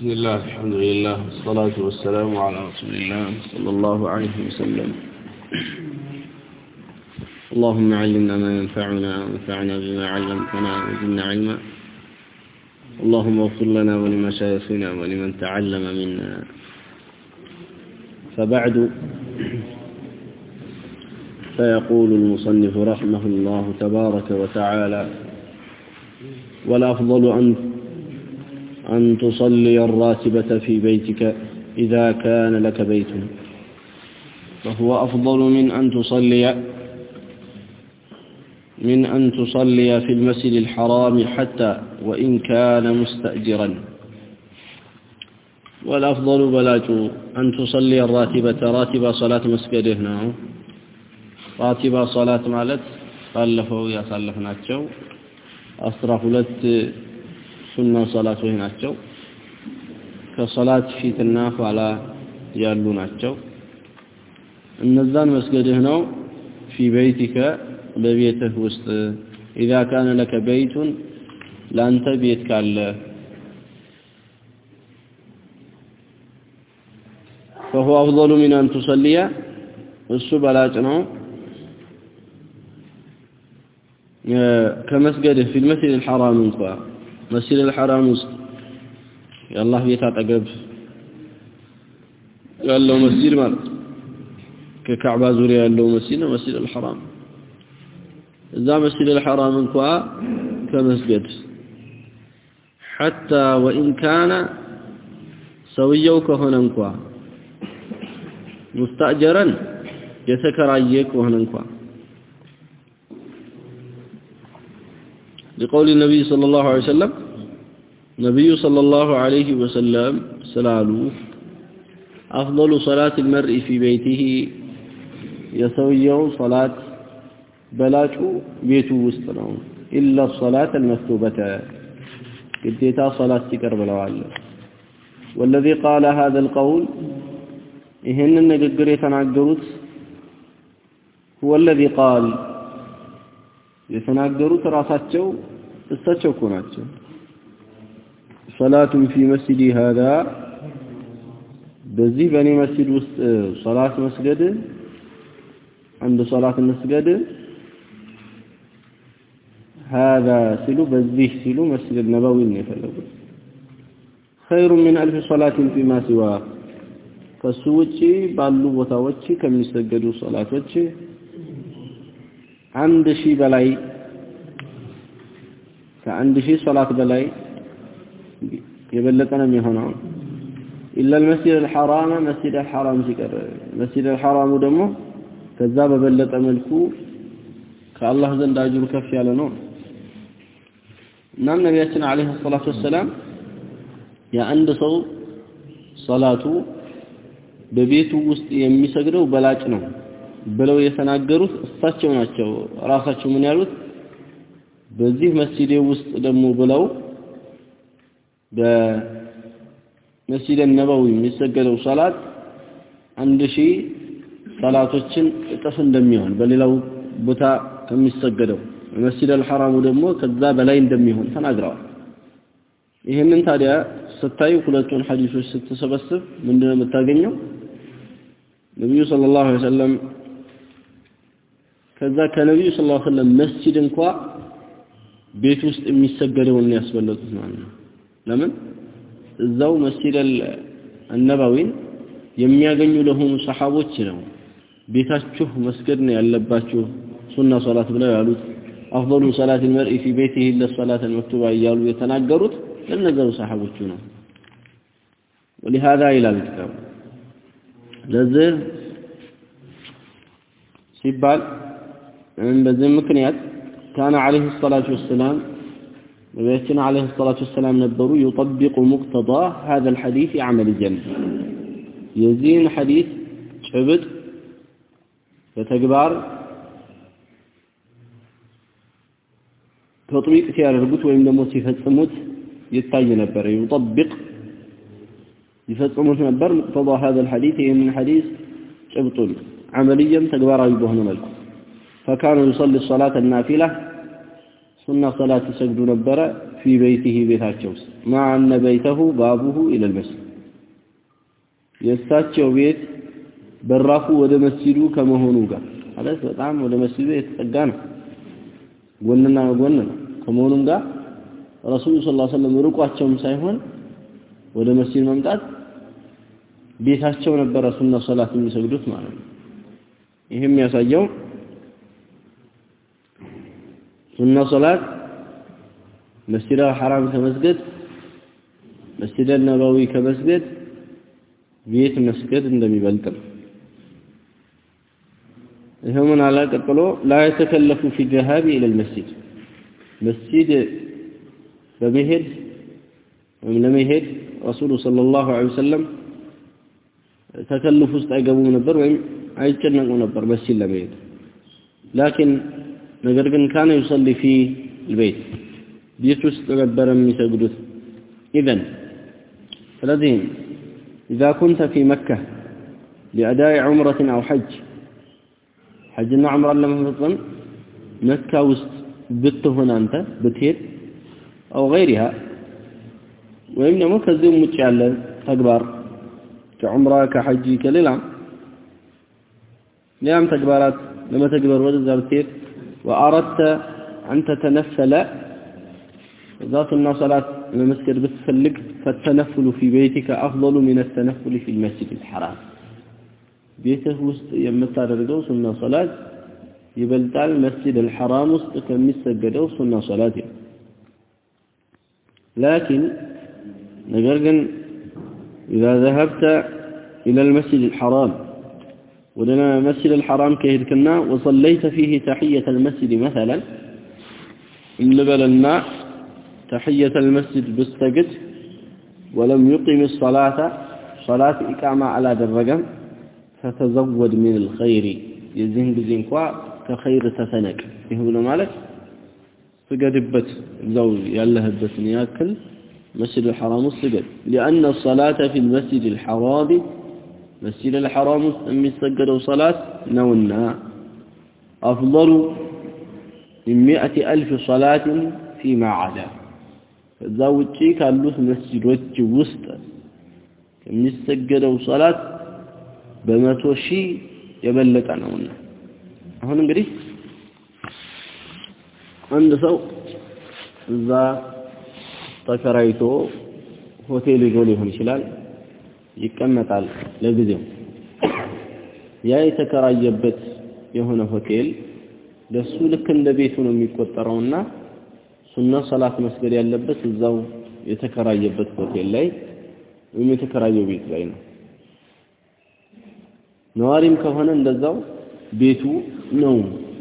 بسم الله الحمد لله والصلاة والسلام على رسول الله صلى الله عليه وسلم. اللهم علمنا ما ينفعنا وانفعنا بما علمتنا وزدنا علما. اللهم اغفر لنا ولمشايخنا ولمن تعلم منا. فبعد فيقول المصنف رحمه الله تبارك وتعالى والأفضل أن أن تصلي الراتبة في بيتك إذا كان لك بيت. فهو أفضل من أن تصلي من أن تصلي في المسجد الحرام حتى وإن كان مستأجرا. والأفضل بلاج أن تصلي الراتبة راتبة صلاة مسجده نعم راتبة صلاة مالت صلفوا يا صلفنا تشو أصرف لت ሱና ሰላቶች ናቸው ከሰላት ፊትና ኋላ ያሉ ናቸው እነዛን መስገድህ ነው ፊ በይቲከ በቤትህ ውስጥ ኢዛ ካነ ለከ በይቱን ለአንተ ቤት ካለ فهو أفضل من أن تصلي እሱ በላጭ ነው ከመስገድህ ፊ المسجد الحرام እንኳ መስጂድ አልሐራም ውስጥ የአላህ ቤት አጠገብ ያለው መስጂድ ማለት ከካዕባ ዙሪያ ያለው መስጂድ ነው መስጂድ አልሐራም እዛ መስጂድ አልሐራም እንኳ ከመስገድ حتى وإن كان ሰውየው ከሆነ እንኳ ሙስተእጀረን የተከራየ ከሆነ እንኳ لقول النبي صلى الله عليه وسلم النبي صلى الله عليه وسلم سلالو أفضل صلاة المرء في بيته يسوي صلاة بلاته بيته وسطنهم إلا الصلاة المكتوبة. قديتا صلاة تكر بلوال. والذي قال هذا القول إهن النقر يتناقروت هو الذي قال يتناقروت رأساتشو እሳቸው እኮ ናቸው ሰላቱን ፊ መስጂዲ ሀዛ በዚህ በእኔ መስጂድ ውስጥ ሰላት መስገድ አንድ ሰላት መስገድ هذا ሲሉ በዚህ ሲሉ መስጂድ ነበዊ ነው የፈለጉት خير من ألف صلاة فيما سواه ከሱ ውጪ ባሉ ቦታዎች ከሚሰገዱ ሶላቶች አንድ ሺህ በላይ ከአንድ ሺህ ሶላት በላይ የበለጠ ነው የሚሆነው። ኢላ አልመስጂድ አልሐራም መስጂድ አልሐራም ሲቀር መስጂድ አልሐራሙ ደግሞ ከዛ በበለጠ መልኩ ከአላህ ዘንድ አጅሩ ከፍ ያለ ነው። እናም ነቢያችን አለይሂ ሰላቱ ወሰላም የአንድ ሰው ሶላቱ በቤቱ ውስጥ የሚሰግደው በላጭ ነው ብለው የተናገሩት እሳቸው ናቸው። ራሳቸው ምን ያሉት? በዚህ መስጂድ ውስጥ ደግሞ ብለው በመስጂድ ነበዊ የሚሰገደው ሰላት አንድ ሺህ ሰላቶችን እጥፍ እንደሚሆን በሌላው ቦታ ከሚሰገደው መስጂድ አልሐራሙ ደግሞ ከዛ በላይ እንደሚሆን ተናግረዋል። ይህንን ታዲያ ስታዩ ሁለቱን ሐዲሶች ስትሰበስብ ምንድነው የምታገኘው? ነቢዩ ሰለላሁ ዐለይሂ ወሰለም ከዛ ከነቢዩ ሰለላሁ ዐለይሂ ወሰለም መስጂድ እንኳ ቤት ውስጥ የሚሰገደውን ነው ያስበለጡት ማለት ነው። ለምን? እዛው መስጂደል አነባዊን የሚያገኙ ለሆኑ ሰሃቦች ነው። ቤታችሁ መስገድ ነው ያለባችሁ ሱና ሶላት ብለው ያሉት። አፍضل ሶላት المرء في بيته إلا الصلاة المكتوبة እያሉ የተናገሩት ለነዛው ሰሃቦቹ ነው። ولهذا ይላል كتاب ለዚህ ሲባል በዚህ ምክንያት كان عليه الصلاة والسلام نبينا عليه الصلاة والسلام ነበሩ يطبق مقتضى هذا الحديث عمليا የዚህን ሐዲስ ጭብጥ በተግባር ተጥቢቅ ሲያደርጉት ወይም ደግሞ ሲፈጽሙት ይታይ ነበር يطبق ይፈጽሙት ነበር مقتضى هذا الحديث ይህንን ሐዲስ ጭብጡን عمليا ተግባራዊ በሆነ መልኩ ፈካነ ዩሰሊ ሶላት ናፊላ ሱና ሰላት ይሰግዱ ነበረ ፊ በይቲህ ቤታቸው ውስጥ ማአነ በይተሁ ባቡሁ ኢለል መስጂድ የእሳቸው ቤት በራፉ ወደ መስጂዱ ከመሆኑ ጋር ማለት በጣም ወደ መስጂዱ የተጠጋ ነው። ጎንና ጎን ነው። ከመሆኑም ጋር ረሱሉ ሰለላሁ ዐለይሂ ወሰለም ርቋቸውም ሳይሆን ወደ መስጂድ መምጣት ቤታቸው ነበረ ሱና ሶላት የሚሰግዱት ማለት ነው። ይህም ያሳየው ሱና ሶላት መስጂድ ሐራም ከመስገድ መስጂድ ነበዊ ከመስገድ ቤት መስገድ እንደሚበልጥ ነው። ይሄው ምን አላ ቀጥሎ ላ የተከለፉ ፊ ጀሃቢ ኢለ መስጂድ መስጂድ በመሄድ ወይም ለመሄድ ረሱሉ ሰለላሁ ዐለይሂ ወሰለም ተከልፍ ውስጥ አይገቡም ነበር ወይም አይጨነቁም ነበር መስጂድ ለመሄድ። ላኪን نجرجن كان يصلي في البيت بيتوس تكبرم يسجدوس إذن فلذين إذا كنت في مكة لأداء عمرة أو حج حج عمرة لم تطلن مكة وست هنا أنت بتير أو غيرها وإن مكذب متشعل أكبر كعمرة كحج كليلة لا تكبرات لما تكبر وجد زارتير وأردت أن تتنفل. ذات النصلاة المسجد بتفلق فالتنفل في بيتك أفضل من التنفل في المسجد الحرام. بيته يمتار የምታደርገው النصلاة يبلتع المسجد الحرام ውስጥ ከሚሰገደው ሱና ሶላት لكن ነገር إذا ذهبت إلى المسجد الحرام ولنا مسجد الحرام كهدكنا وصليت فيه تحية المسجد مثلا. لبلنا تحية المسجد بستجد ولم يقم الصلاة. صلاة إقامة على درجة فتزود من الخير. يزين بزين كوا كخير تسنك. يقول مالك؟ سجدبت زو يالهبت ياكل. مسجد الحرام السجد لأن الصلاة في المسجد الحرام مسجد الحرام أم السجد صلاة نونا أفضل من مئة ألف صلاة فيما عدا فذا وجي كالوث مسجد وجه وسط كم السجد صلاة بمتوشي يبلغ نونا هون እንግዲህ አንድ ሰው እዛ ተከራይቶ ሆቴል ይዞ ሊሆን ይችላል ይቀመጣል ለጊዜው። ያ የተከራየበት የሆነ ሆቴል ለሱ ልክ እንደ ቤቱ ነው የሚቆጠረውና ሱና ሰላት መስገድ ያለበት እዛው የተከራየበት ሆቴል ላይ ወይም የተከራየው ቤት ላይ ነው። ነዋሪም ከሆነ እንደዛው ቤቱ ነው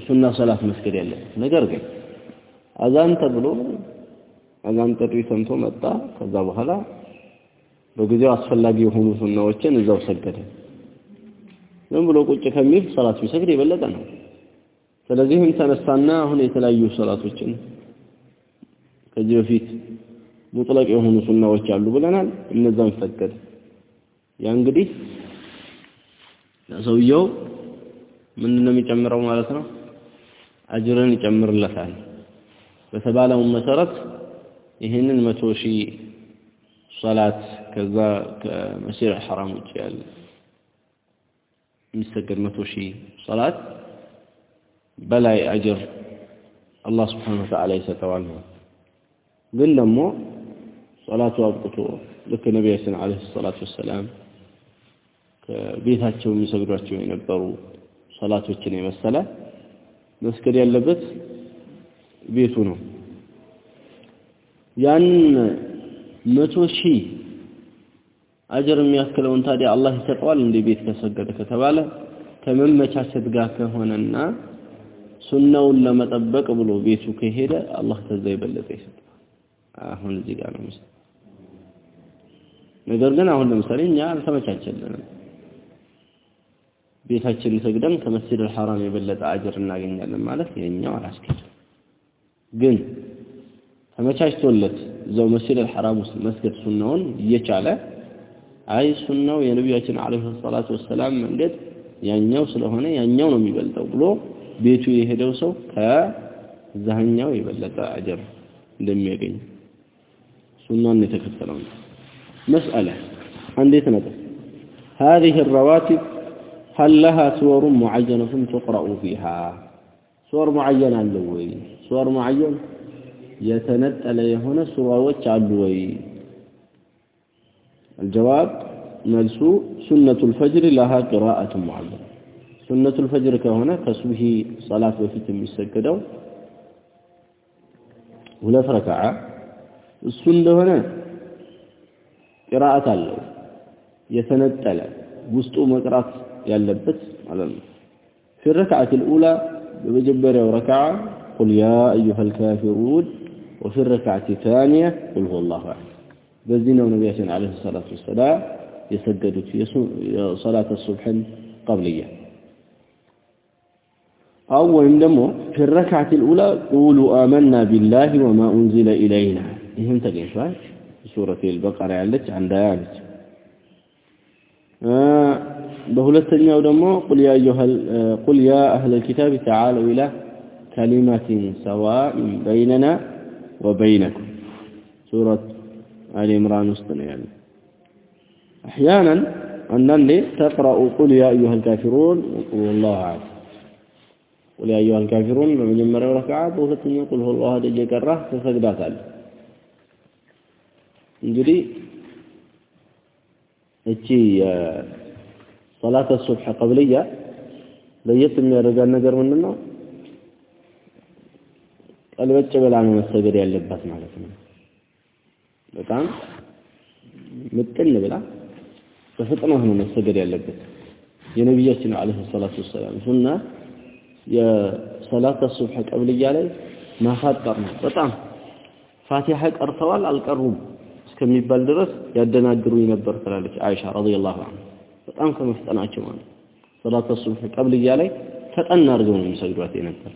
ሱና ሰላት መስገድ ያለበት። ነገር ግን አዛን ተብሎ አዛን ጥሪ ሰምቶ መጣ። ከዛ በኋላ በጊዜው አስፈላጊ የሆኑ ሱናዎችን እዛው ሰገደ። ዝም ብሎ ቁጭ ከሚል ሰላት ቢሰግድ የበለጠ ነው። ስለዚህም ተነሳና አሁን የተለያዩ ሰላቶችን ከዚህ በፊት ሙጥለቅ የሆኑ ሱናዎች አሉ ብለናል። እነዛን ሰገደ። ያ እንግዲህ ለሰውየው ምንድን ነው የሚጨምረው ማለት ነው? አጅርን ይጨምርለታል። በተባለው መሰረት ይህንን መቶ ሺህ ሰላት ከዛ ከመስጂድ ሐራም ውጭ ያለ የሚሰገድ መቶ ሺህ ሰላት በላይ አጅር አላህ ስብሓነሁ ወተዓላ ይሰጠዋል ነው። ግን ደግሞ ሰላቱ አብቅቶ ልክ ነቢያችን ዓለይሂ ሰላቱ ወሰላም ከቤታቸው የሚሰግዷቸው የነበሩ ሰላቶችን የመሰለ መስገድ ያለበት ቤቱ ነው። ያን መቶ ሺህ አጀር የሚያክለውን ታዲያ አላህ ይሰጠዋል? እንደ ቤት ከሰገደ ከተባለ ከመመቻቸት ጋር ከሆነና ሱናውን ለመጠበቅ ብሎ ቤቱ ከሄደ አላህ ከዛ የበለጠ ይሰጠዋል። አሁን እዚህ ጋር ነው ምስል ነገር ግን አሁን ለምሳሌ እኛ አልተመቻቸልንም። ቤታችን ሰግደን ከመስጂድ አልሐራም የበለጠ አጅር እናገኛለን ማለት የኛው አላስኬድም። ግን ተመቻችቶለት እዛው መስጂድ አልሐራም ውስጥ መስገድ ሱናውን እየቻለ አይ ሱናው የነቢያችን አለይሂ ሰላቱ ወሰላም መንገድ ያኛው ስለሆነ ያኛው ነው የሚበልጠው ብሎ ቤቱ የሄደው ሰው እዛኛው የበለጠ አጀር እንደሚያገኝ ሱናን የተከተለው ነው መስአለ አንዴት ነጥብ هذه الرواتب هل لها سور معينة تقرأ فيها سور معينة አለው ወይ سور معين የተነጠለ የሆነ ሱራዎች አሉ ወይ الجواب መልሱ سنة الفجر لها قراءة معينة سنة الفجر ከሆነ ከሱብሂ ሶላት በፊት የሚሰገደው ሁለት ረካዓ እሱ እንደሆነ ቅራአት አለው የተነጠለ ውስጡ መቅራት ያለበት ማለት ነው في الركعة الأولى بمجبرة وركعة قل يا أيها الكافرون وفي الركعة الثانية قل هو الله أحد. بزينا ونبياتنا عليه الصلاة والسلام يسجدوا في صلاة الصبح قبلية. أو وإن دمو في الركعة الأولى قولوا آمنا بالله وما أنزل إلينا. إهم تقين سورة البقرة علت عن ديالت آه بهلتنيا دمو قل يا أيها قل يا أهل الكتاب تعالوا إلى كلمة سواء بيننا وبينكم سورة آل عمران وسطنا يعني أحيانا أنني تقرأ قل يا أيها الكافرون وقل الله أعلم قل يا أيها الكافرون بمجمرة ركعة بهلتنيا قل هو الله دجي كره تسجدات عليه እንግዲህ እቺ ሶላተ ሱብህ ቀብልያ ለየት የሚያደርጋት ነገር ምንድን ነው? ቀልበጭ ብላ ነው መሰገድ ያለባት ማለት ነው። በጣም ምጥን ብላ በፍጥነት ነው መሰገድ ያለበት። የነቢያችን አለይሂ ሰላቱ ወሰላም ሱና የሶላተ ሱብህ ቀብልያ ላይ ማፋጠር ነው። በጣም ፋቲሃ ቀርተዋል አልቀሩም እስከሚባል ድረስ ያደናግሩኝ ነበር ትላለች አይሻ ረዲየላሁ ዐንሃ። በጣም ከመፍጠናቸው ማለት ሰላተ ሱብህ ቀብልያ ላይ ፈጠን አድርገው ነው የሚሰግዷት የነበር።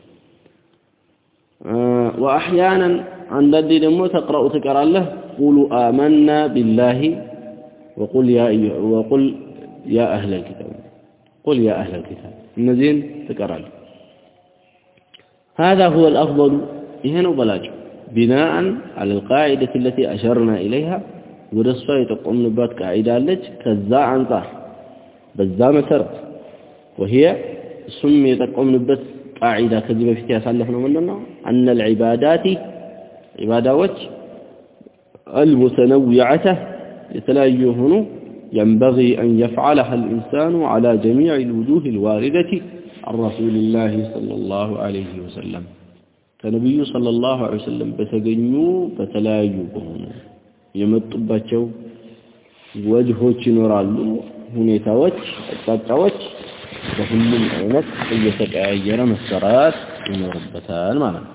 آه، وأحيانا عند عندد دمو تقرأ تقرأ له قولوا آمنا بالله وقل يا وقل يا أهل الكتاب. قل يا أهل الكتاب. النزين تقرأ له. هذا هو الأفضل. هنا بلاج بناء على القاعدة التي أشرنا إليها ورصفة يتقوم نبات قاعدة لك كذا عنطار بذا مترت وهي سمي تقوم نبات قاعدة كذب في تياسالفنا مننا أن العبادات عبادات المتنوعة يتلايهن ينبغي أن يفعلها الإنسان على جميع الوجوه الواردة عن رسول الله صلى الله عليه وسلم ከነቢዩ ሰለላሁ ዐለይሂ ወሰለም በተገኙ በተለያዩ በሆኑ የመጡባቸው ወጅሆች ይኖራሉ፣ ሁኔታዎች፣ አቅጣጫዎች በሁሉም አይነት እየተቀያየረ መሰራት ይኖርበታል ማለት ነው።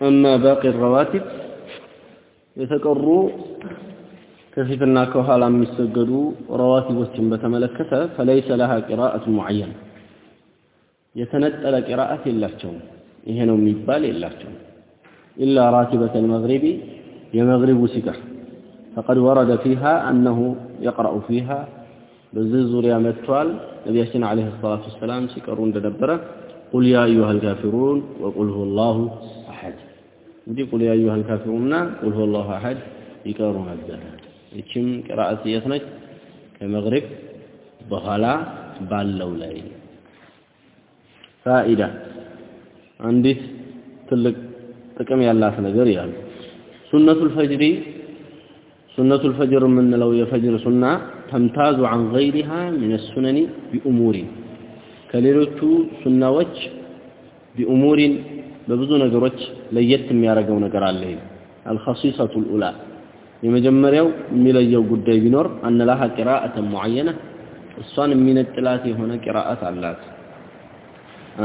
أما باقي الرواتب የተቀሩ ከፊትና ከኋላ የሚሰገዱ ረዋቲቦችን በተመለከተ ፈለይሰ ለሃ ቂራአት ሙዐየን የተነጠለ ቂራአት የላቸውም። ይሄ ነው የሚባል የላቸውም። ኢላ ራቲበት አልመግሪቢ የመግሪቡ ሲቀር ፈቀድ ወረደ ፊሃ አነሁ የቅረኡ ፊሃ በዚህ ዙሪያ መጥቷል። ነቢያችን ዓለይሂ ሰላቱ ወሰላም ሲቀሩ እንደነበረ ቁል ያ አዩሃ አልካፊሩን ወቁል ሁወ ላሁ አሐድ እንዲህ ቁል ያ አዩሃ አልካፊሩንና ቁል ሁወ ላሁ አሐድ ይቀሩ ነበረ። ይችም ቅራአት የት ነች? ከመግሪብ በኋላ ባለው ላይ ፋኢዳ አንዲት ትልቅ ጥቅም ያላት ነገር ያሉ ሱነቱል ፈጅሪ ሱነቱል ፈጅር የምንለው የፈጅር ሱና ተምታዙ አን ገይሪሃ من السنن بأمور ከሌሎቹ ሱናዎች بأمور በብዙ ነገሮች ለየት የሚያደርገው ነገር አለ። الخصيصة الأولى የመጀመሪያው የሚለየው ጉዳይ ቢኖር أن لها قراءة معينة እሷን የሚነጥላት የሆነ ቂራአት አላት።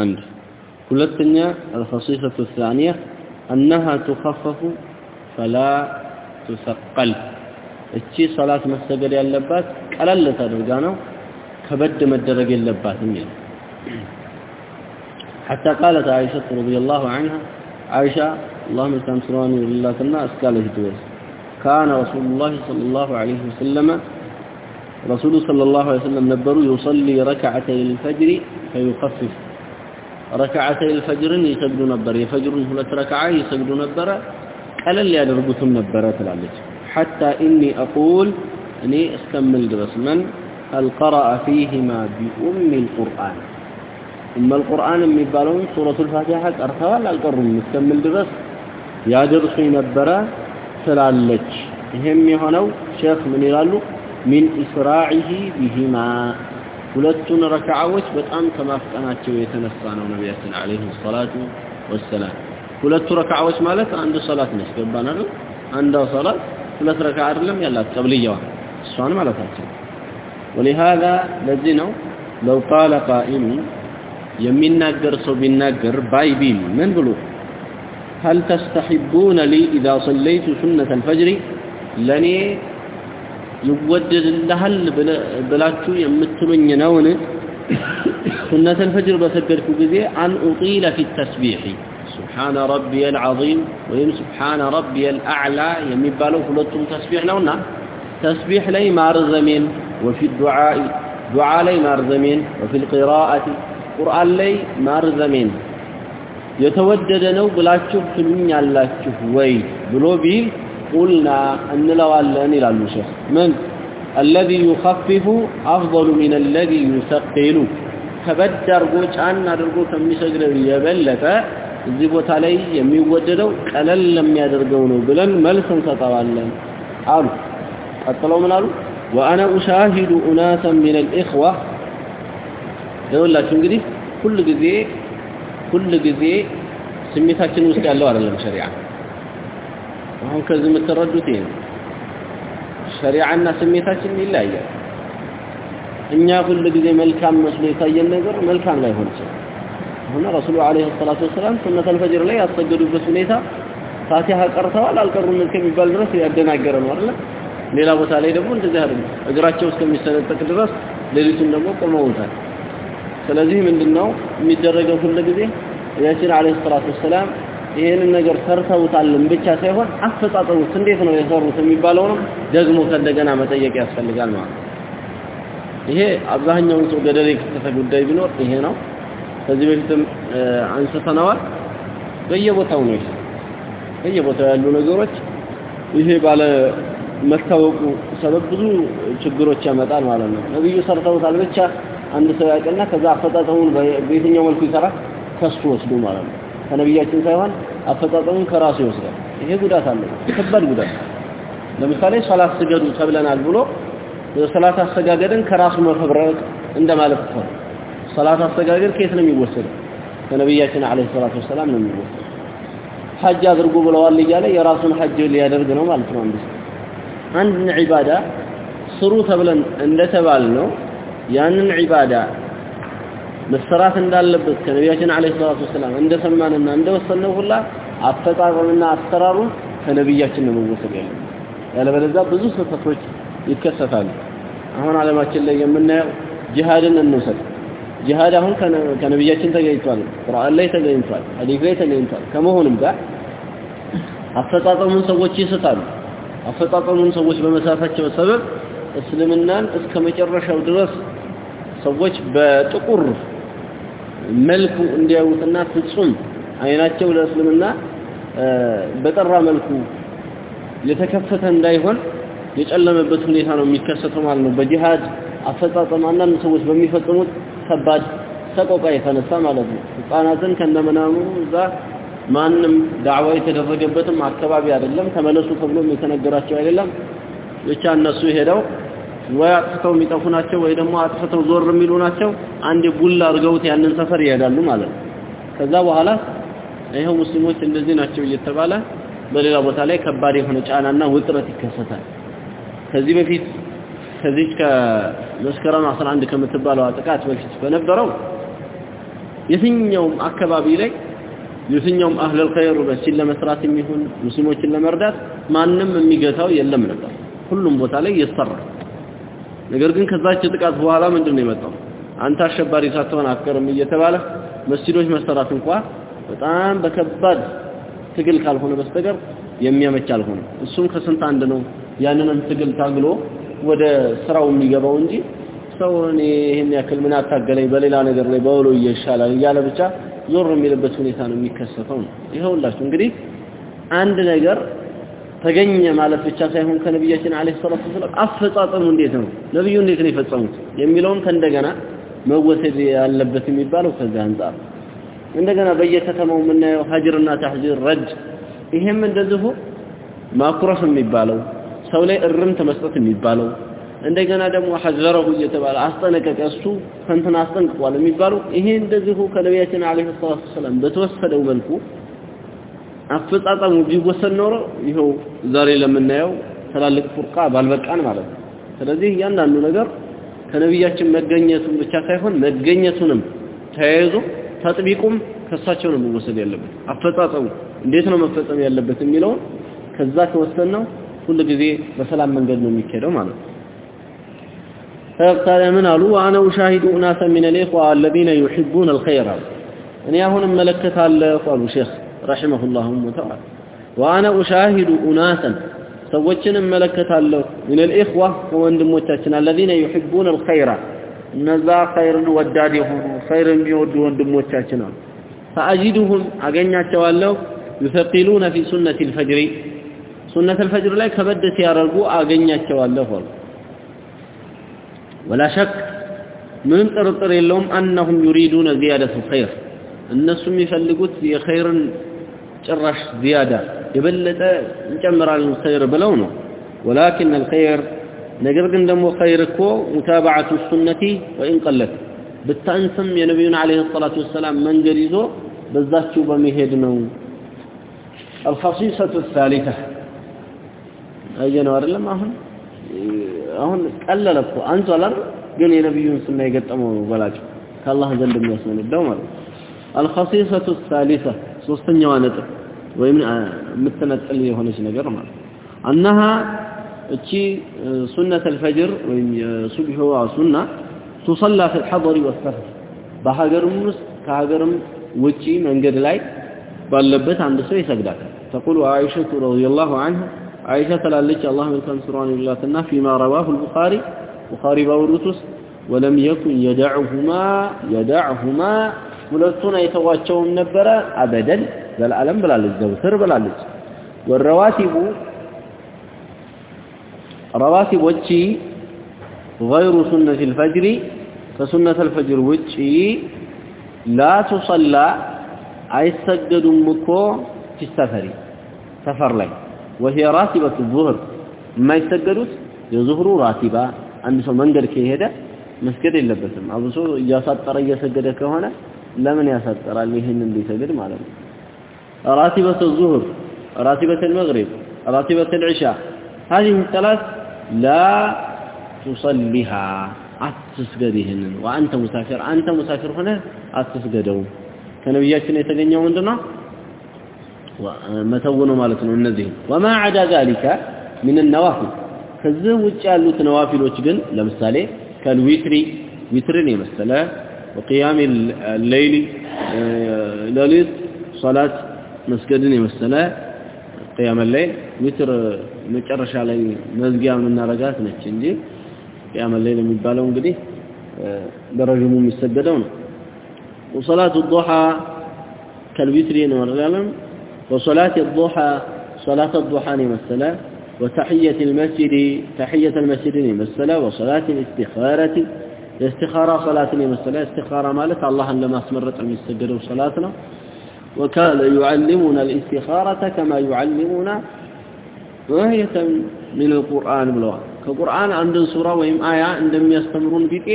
አንድ ሁለተኛ الخصيصة الثانية أنها تخفف ፈላ ቱሰቀል እቺ ሶላት መሰገድ ያለባት ቀለል ተደርጋ ነው ከበድ መደረግ የለባትም ይላል حتى قالت عائشة رضي الله عنها عائشة اللهم تمسراني لله الناس قالت دوس كان رسول الله صلى الله عليه وسلم ረሱሉ ሰለላሁ ዐለይሂ ወሰለም ነበሩ ዩሰሊ ረክዓተይ ልፈጅሪ ፈዩኸፍፍ ረክዓተይ ልፈጅርን ይሰግዱ ነበር የፈጅሩን ሁለት ረክዓ ይሰግዱ ነበረ ቀለል ያደርጉትም ነበረ ትላለች حتى إني أقول أني استمل درس. من؟ القراء فيهما بأم القرآن. إما القرآن የሚባለው سورة الفاتحة قرتها لا قرر مستمل درس. يا درسي نبرة ትላለች ይሄም የሆነው شيخ من يلالو من إسراعه بهما. ሁለቱን ركعوات በጣም ከማፍጠናቸው የተነሳ ነው ነብያችን عليه الصلاه والسلام ሁለቱ ረክዓዎች ማለት አንድ ሶላት ነች ገባን አይደል አንዷ ሶላት ሁለት ረክዓ አይደለም ያላት ቀብልያዋ እሷን ማለታችን ولهذا ለዚህ ነው لو قال قائل የሚናገር ሰው ቢናገር ባይ ቢል ምን ብሎ هل تستحبون لي إذا صليت سنة الفجر لني ይወደድልሃል ብላችሁ የምትሉኝ ነውን ሱነተ الفجر በሰገድኩ ጊዜ አን ኡጢለ ፊ التسبيح سبحان ربي العظيم ወይም سبحان ربي الأعلى የሚባለው ሁለቱም ተስቢህ ነውና ተስቢህ ላይ ማርዘሜን وفي الدعاء دعاء ላይ ማርዘሜን وفي القراءة ቁርአን ላይ ማርዘሜን የተወደደ ነው ብላችሁ ትሉኛላችሁ ወይ ብሎ ቢል ቁልና እንለዋለን ይላሉ ሼህ ምን الذي يخفف أفضل من الذي يثقل ከበድ አድርጎ ጫን አድርጎ ከሚሰግደው የበለጠ እዚህ ቦታ ላይ የሚወደደው ቀለል ለሚያደርገው ነው ብለን መልስ እንሰጠዋለን አሉ ቀጥለው ምን አሉ وأنا أشاهد أناسا من الإخوة ይኸውላችሁ እንግዲህ ሁል ጊዜ ሁል ጊዜ ስሜታችን ውስጥ ያለው አይደለም ሸሪዓ አሁን ከዚህ የምትረዱት ይሄ ነው ሸሪዓና ስሜታችን ይለያያል እኛ ሁል ጊዜ መልካም መስሎ የታየን ነገር መልካም ላይሆን ይችላል አሁን ረሱሉ አለይሂ ሰላቱ ወሰላም ሱነተል ፈጅር ላይ ያሰገዱበት ሁኔታ ፋቲሃ ቀርተዋል አልቀሩም እስከሚባል ድረስ ያደናገረ ነው አይደል? ሌላ ቦታ ላይ ደግሞ እንደዚህ አይደለም እግራቸው እስከሚሰነጠቅ ድረስ ሌሊቱን ደግሞ ቆመውታል። ስለዚህ ምንድነው የሚደረገው ሁሉ ጊዜ? ነቢያችን አለይሂ ሰላቱ ወሰላም ይሄንን ነገር ሰርተውታልን ብቻ ሳይሆን አፈጣጠሩት እንዴት ነው የሰሩት የሚባለውንም ደግሞ ከእንደገና መጠየቅ ያስፈልጋል ማለት ይሄ አብዛኛውን ሰው ገደል የከተተ ጉዳይ ቢኖር ይሄ ነው ከዚህ በፊትም አንስተነዋል። በየቦታው ነው በየቦታው ያሉ ነገሮች ይሄ ባለ መታወቁ ሰበብ ብዙ ችግሮች ያመጣል ማለት ነው። ነብዩ ሰርተውታል ብቻ አንድ ሰው ያውቅና ከዛ አፈጣጠሙን በየትኛው መልኩ ይሰራል? ከሱ ወስዶ ማለት ነው። ከነብያችን ሳይሆን አፈጣጠሙን ከራሱ ይወስዳል። ይሄ ጉዳት አለው ከባድ ጉዳት። ለምሳሌ ሶላት ስገዱ ተብለናል ብሎ ሶላት አሰጋገድን ከራሱ መፈብረቅ እንደማለት ነው ሶላት አሰጋገድ ከየት ነው የሚወሰደው? ከነብያችን አለይሂ ሰላቱ ወሰላም ነው የሚወሰደው። ሐጅ አድርጉ ብለዋል እያለ የራሱን ሐጅ ሊያደርግ ነው ማለት ነው። አንድ አንድን ዒባዳ ስሩ ተብለን እንደተባል ነው ያንን ዒባዳ መሰራት እንዳለበት ከነቢያችን አለይሂ ሰላቱ ወሰላም እንደሰማንና እንደወሰነው ሁላ አፈጣጠምና አሰራሩን ከነቢያችን ነው መወሰድ ያለው ያለበለዚያ ብዙ ስህተቶች ይከሰታሉ። አሁን አለማችን ላይ የምናየው ጂሃድን እንውሰድ ጂሃድ አሁን ከነቢያችን ተገኝቷል። ቁርአን ላይ ተገኝቷል። ሐዲስ ላይ ተገኝቷል። ከመሆኑም ጋር አፈጣጠሙን ሰዎች ይስታሉ። አፈጣጠሙን ሰዎች በመሳታቸው ሰበብ እስልምናን እስከ መጨረሻው ድረስ ሰዎች በጥቁር መልኩ እንዲያዩትና ፍጹም አይናቸው ለእስልምና በጠራ መልኩ የተከፈተ እንዳይሆን የጨለመበት ሁኔታ ነው የሚከሰተው ማለት ነው። በጂሃድ አፈጣጠም አንዳንድ ሰዎች በሚፈጽሙት ከባድ ሰቆቃ የተነሳ ማለት ነው። ህፃናትን ከነመናሙ እዛ ማንም ዳዕዋ የተደረገበትም አካባቢ አይደለም። ተመለሱ ተብሎ የተነገራቸው አይደለም። ብቻ እነሱ ሄደው ወይ አጥፍተው የሚጠፉ ናቸው ወይ ደግሞ አጥፍተው ዞር የሚሉ ናቸው። አንድ ቡል አድርገውት ያንን ሰፈር ይሄዳሉ ማለት ነው። ከዛ በኋላ ይሄው ሙስሊሞች እንደዚህ ናቸው እየተባለ በሌላ ቦታ ላይ ከባድ የሆነ ጫናና ውጥረት ይከሰታል። ከዚህ በፊት ከዚህ ከመስከረም 11 ከምትባለው ጥቃት በፊት በነበረው የትኛውም አካባቢ ላይ የትኛውም አህለል ኸይር መስጂድ ለመስራት የሚሆን ሙስሊሞችን ለመርዳት ማንም የሚገታው የለም ነበር። ሁሉም ቦታ ላይ ይሰራል ነገር ግን ከዛች ጥቃት በኋላ ምንድነው የመጣው? አንተ አሸባሪ ሳትሆን አትቀርም እየተባለ መስጂዶች መሰራት እንኳን በጣም በከባድ ትግል ካልሆነ በስተቀር የሚያመች አልሆነ እሱም ከስንት አንድ ነው ያንንም ትግል ታግሎ ወደ ስራው የሚገባው እንጂ ሰው እኔ ይህን ያክል ምን አታገለኝ በሌላ ነገር ላይ በውሎ ይሻላል እያለ ብቻ ዞር የሚልበት ሁኔታ ነው የሚከሰተው ነው። ይኸውላችሁ እንግዲህ አንድ ነገር ተገኘ ማለት ብቻ ሳይሆን ከነቢያችን አለይሂ ሰላቱ ወሰላም አፈጻጸሙ እንዴት ነው? ነብዩ እንዴት ነው የፈጸሙት? የሚለውን ከእንደገና መወሰድ ያለበት የሚባለው ከዚህ አንጻር እንደገና በየከተማው የምናየው ሀጅርና ተሕዚር ረድ ይሄም እንደዚሁ ማኩረፍ የሚባለው ሰው ላይ እርምት መስጠት የሚባለው እንደገና ደግሞ ሐዘረሁ እየተባለ አስጠነቀቀ እሱ ከንትን አስጠንቅቋል የሚባለው ይሄ እንደዚሁ ከነቢያችን አለይሂ ሰላቱ ወሰላም በተወሰደው መልኩ አፈጻጸሙ ቢወሰድ ኖሮ ይኸው ዛሬ ለምናየው ትላልቅ ፉርቃ ባልበቃን ማለት ነው። ስለዚህ እያንዳንዱ ነገር ከነቢያችን መገኘቱን ብቻ ሳይሆን መገኘቱንም ተያይዞ ተጥቢቁም ከሳቸው ነው መወሰድ ያለበት። አፈጻጸሙ እንዴት ነው መፈጸም ያለበት የሚለውን ከዛ ከወሰንነው ሁሉ ጊዜ በሰላም መንገድ ነው የሚካሄደው ማለት ነው። ታዲያ ምን አሉ? ወአነ ኡሻሂዱ ኡናሰ ሚን አልኢኽዋ አለዚነ ዩሒቡነ አልኸይር አሉ። እኔ አሁን እመለከታለሁ አሉ ሼኽ ረሒመሁላሁ ተዓላ ወአነ ኡሻሂዱ ኡናሰን ሰዎችን እመለከታለሁ ሚን አልኢኽዋ ከወንድሞቻችን አለዚነ ዩሒቡነ አልኸይራ እነዛ ኸይርን ወዳድ የሆኑ ኸይርን የሚወዱ ወንድሞቻችን አሉ። ፈአጂዱሁም አገኛቸዋለሁ ዩሰቂሉነ ፊ ሱነቲ አልፈጅሪ ሱነት አልፈጅር ላይ ከበድ ሲያደርጉ አገኛቸዋለሁ አሉ። ወላ ሸክ ምንም ጥርጥር የለውም አነሁም ዩሪዱነ ዚያደተ ኸይር እነሱ የሚፈልጉት የኸይርን ጭራሽ ዚያዳ የበለጠ እንጨምራለን ኸይር ብለው ነው። ወላኪን አልኸይር ነገር ግን ደግሞ ኸይር እኮ ሙታባዓቱ ሱነቲ ወኢን ቀለት ብታንስም የነቢዩን ዓለይሂ ሰላቱ ወሰላም መንገድ ይዞ በዛችው በመሄድ ነው። አልኸሲሰቱ ሳሊታ አየነው አይደለም አሁን አሁን ቀለለ እኮ አንሷል አይደል ግን የነቢዩን ሱና የገጠመው በላቸው ከአላህ ዘንድ የሚያስመንዳው ማለት ነው አልኸሲሰቱ ሳሊሳ ሶስተኛዋ ነጥብ ወይም የምትነጥል የሆነች ነገር ማለት አነሃ እቺ ሱነት አልፈጅር ወይም የሱብሂዋ ሱና ቱሰላ ፊ الحضر والسفر በሀገርም ውስጥ ከሀገርም ውጪ መንገድ ላይ ባለበት አንድ ሰው ይሰግዳል تقول عائشة رضي الله عنها عائشة تلالج الله من كان سران الله فيما رواه البخاري بخاري باوروتس ولم يكن يدعهما يدعهما ሁለቱን አይተዋቸውም ነበረ አበደን ዘላለም ብላለች ዘውትር ብላለች ወረዋቲቡ ረዋቲቦች غير سنة الفجر كسنة الفجر وجي لا تصلى አይሰገዱም እኮ في السفر سفر ላይ وهي راتبة الظهر የማይሰገዱት የዙህሩ ራቲባ አንድ ሰው መንገድ ከሄደ መስገድ የለበትም አብሶ እያሳጠረ እየሰገደ ከሆነ ለምን ያሳጠራል ይህን እንዲሰግድ ማለት ነው راتبة الظهر راتبة المغرب راتبة العشاء هذه الثلاث لا تصليها አትስገድህን ወአንተ ሙሳፊር አንተ ሙሳፊር ሆነ አትስገደው ከነብያችን የተገኘው ምንድነው መተውኑ ማለት ነው እነዚህ ወማ عدا ذلك من النوافل ከዚህ ውጭ ያሉት ነዋፊሎች ግን ለምሳሌ ከልዊትሪ ዊትርን የመሰለ وقيام الليل ሌሊት ሶላት መስገድን የመሰለ قيام الليل ዊትር መጨረሻ ላይ መዝጊያ የምናረጋት ነች እንጂ قيام الليل የሚባለው እንግዲህ በረጅሙ የሚሰገደው ነው وصلاه الضحى كالوتر والغلم وصلاه الضحى صلاه الضحى مثلا وتحيه المسجد تحيه المسجد مثلا وصلاه الاستخاره الاستخاره صلاه مثلا استخاره مالك الله لما اسمرت المسجد صلاتنا وكان يعلمنا الاستخاره كما يعلمنا وهي من القرآن ብለዋል ከቁርአን አንድን ሱራ ወይም አያ እንደሚያስተምሩን ቢጤ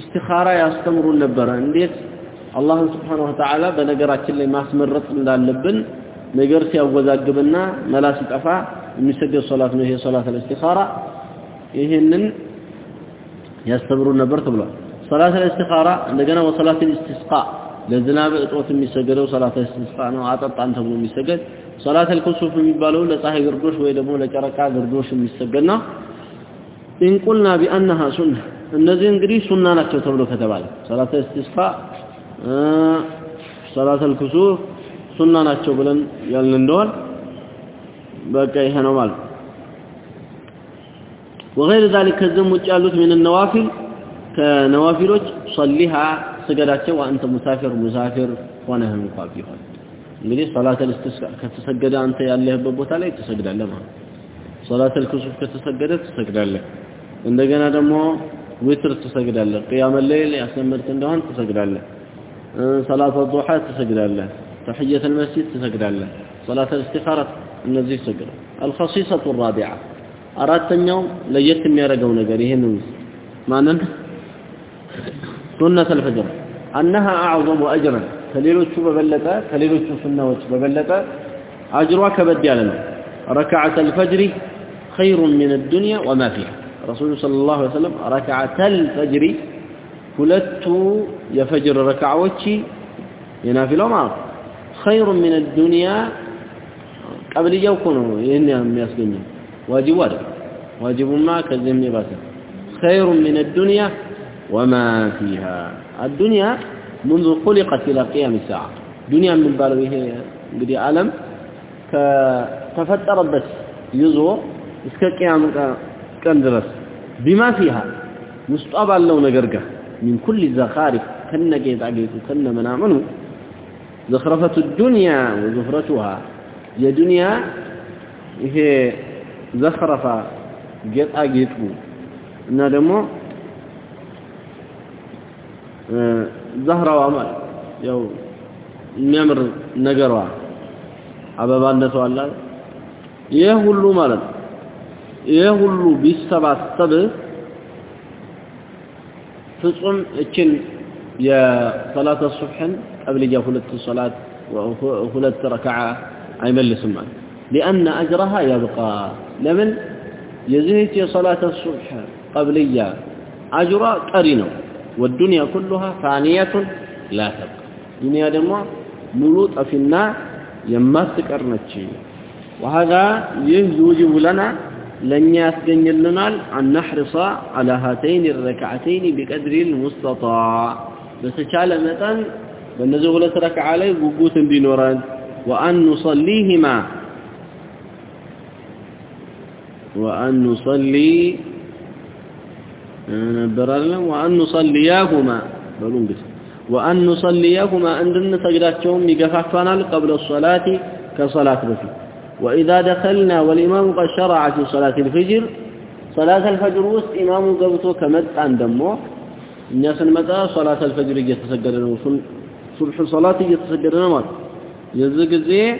استخاره ያስተምሩን ነበረ እንዴት አላህን ስብሓን ወተዓላ በነገራችን ላይ ማስመረጥ እንዳለብን ነገር ሲያወዛግብና መላ ሲጠፋ የሚሰገድ ሶላት ነው ይሄ ሶላት ለእስቲኻራ ይህንን ያስተምሩ ነበር ተብሏል። ሶላት ለእስቲኻራ እንደገና ወሶላት ልእስትስቃ ለዝናብ እጦት የሚሰገደው ሶላት ለእስትስቃ ነው አጠጣን ተብሎ የሚሰገድ። ሶላት አልኩሱፍ የሚባለው ለፀሐይ ግርዶሽ ወይ ደግሞ ለጨረቃ ግርዶሽ የሚሰገድና ኢንቁልና ቢአንሃ ሱና እነዚህ እንግዲህ ሱና ናቸው ተብሎ ከተባለ ሶላት እስቲስቃ ሶላት الكسوف ሱና ናቸው ብለን ያልን እንደሆነ በቃ ይሄ ነው ማለት وغير ذلك ከዚህም ውጭ ያሉት من النوافل ከነዋፊሎች صليها ስገዳቸው وانت مسافر مسافر ሆነህ እንኳን ቢሆን እንግዲህ ሶላት ልስትስቃ ከተሰገደ አንተ ያለህበት ቦታ ላይ ትሰግዳለህ ማለት ሶላት ልክሱፍ ከተሰገደ ትሰግዳለህ እንደገና ደግሞ ዊትር ትሰግዳለህ ቅያመ ለይል ያስለመድክ እንደሆን ትሰግዳለህ ሰላት ዱሓ ትሰግዳለህ፣ ተሕየት ልመስጂድ ትሰግዳለህ፣ ሰላት ልእስቲኻራ እነዚህ ይሰግዳል። አልኸሲሰቱ ራቢዓ አራተኛው ለየት የሚያደርገው ነገር ይህንን ማንን ሱነት አልፈጅር አነሃ አዕظሙ አጅረን ከሌሎቹ በበለጠ ከሌሎቹ ሱናዎች በበለጠ አጅሯ ከበድ ያለ ነው። ረክዓተ አልፈጅሪ خير من الدنيا وما فيها رسول صلى الله عليه وسلم ركعة الفجر ሁለቱ የፈጅር ረካዓዎች የናፊላው ማለት خير من الدنيا ቀብልያው እኮ ነው ይሄን የሚያስገኘው ዋጅቡ አይደል ዋጅቡማ ከዚህም የባሰ خير من الدنيا وما فيها الدنيا منذ خلقت إلى قيام الساعة دنيا من بالو ይሄ እንግዲህ ዓለም ከተፈጠረበት ይዞ እስከ ቅያም ቀን ድረስ بما فيها ውስጧ ባለው ነገር ጋር ሚን ኩል ዘኻሪፍ ከነ ጌጣጌጡ ከነ ምናምኑ ዘኽረፈቱ ዱንያ ወዙኽረቱሃ የዱንያ ይሄ ዘኽረፋ ጌጣጌጡ እና ደግሞ ዛህራዋ ማለት ያው የሚያምር ነገሯ አበባነቷ አላ ይህ ሁሉ ማለት ነው ይህ ሁሉ ቢሰባሰብ ፍጹም እችን የሰላተ ሱብሕን ቀብልያ ሁለት ሶላት ሁለት ረክዓ አይመልስም ማለት لأن أجرها يبقى لمن يزهت صلاة الصبح قبلية أجرها قرينه والدنيا كلها فانية لا تبقى دنيا دموع ملوط في النار يماسك أرنتشي وهذا يوجب لنا لن يسجن لنا أن نحرص على هاتين الركعتين بقدر المستطاع. بس شال متن بنزغلة ركعة عليه قبوت بنوران. وأن نصليهما. وأن نصلي وأن نصلياهما. بلون بس. وأن نصلياهما أندن تجداتهم يقففنا قبل الصلاة كصلاة الفجر وإذا دخلنا والإمام قد شرع في صلاة الفجر صلاة الفجر وسط إمام قبطه كمد عن دمه. الناس المدى صلاة الفجر يتسجدنا صبح صلاة يتسجدنا مات يزق زي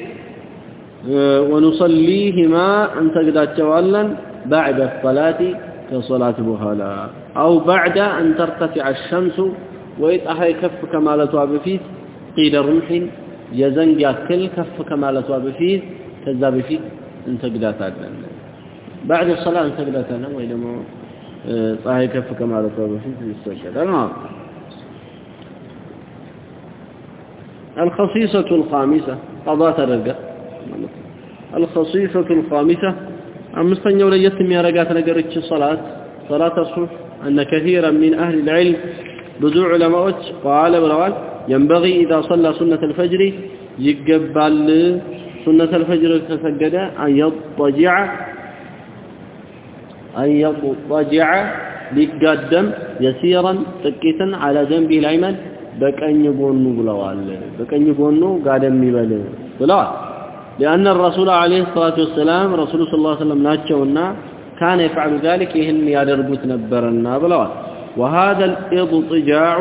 ونصليهما أن تقداتشوالا بعد الصلاة كصلاة بهالا أو بعد أن ترتفع الشمس ويتأحي كف كمالتها بفيت قيل رمح يزنج كل كف كمالتها بفيت تزابتي انت قدات عدنا بعد الصلاة انت قدات عدنا وإنما صحيح كفك ما رفع بفيت يستشهد الخصيصة الخامسة قضاء الرقاء الخصيصة الخامسة أمستن يولي يتم يا رقاة نقرك الصلاة صلاة الصف أن كثيرا من أهل العلم بزوع علماء قال بروال ينبغي إذا صلى سنة الفجر يقبل سنة الفجر تسجد أن يضطجع أن يضطجع ሊጋደም የሲራን ጥቂትን على جنبه الأيمن በቀኝ ጎኑ ብለዋል በቀኝ ጎኑ ጋደም ይበል ብለዋል لأن الرسول عليه الصلاة والسلام رسول صلى الله عليه وسلم ناتشونا كان يفعل ذلك يهن يادربوت نبرنا بلوات وهذا الاضطجاع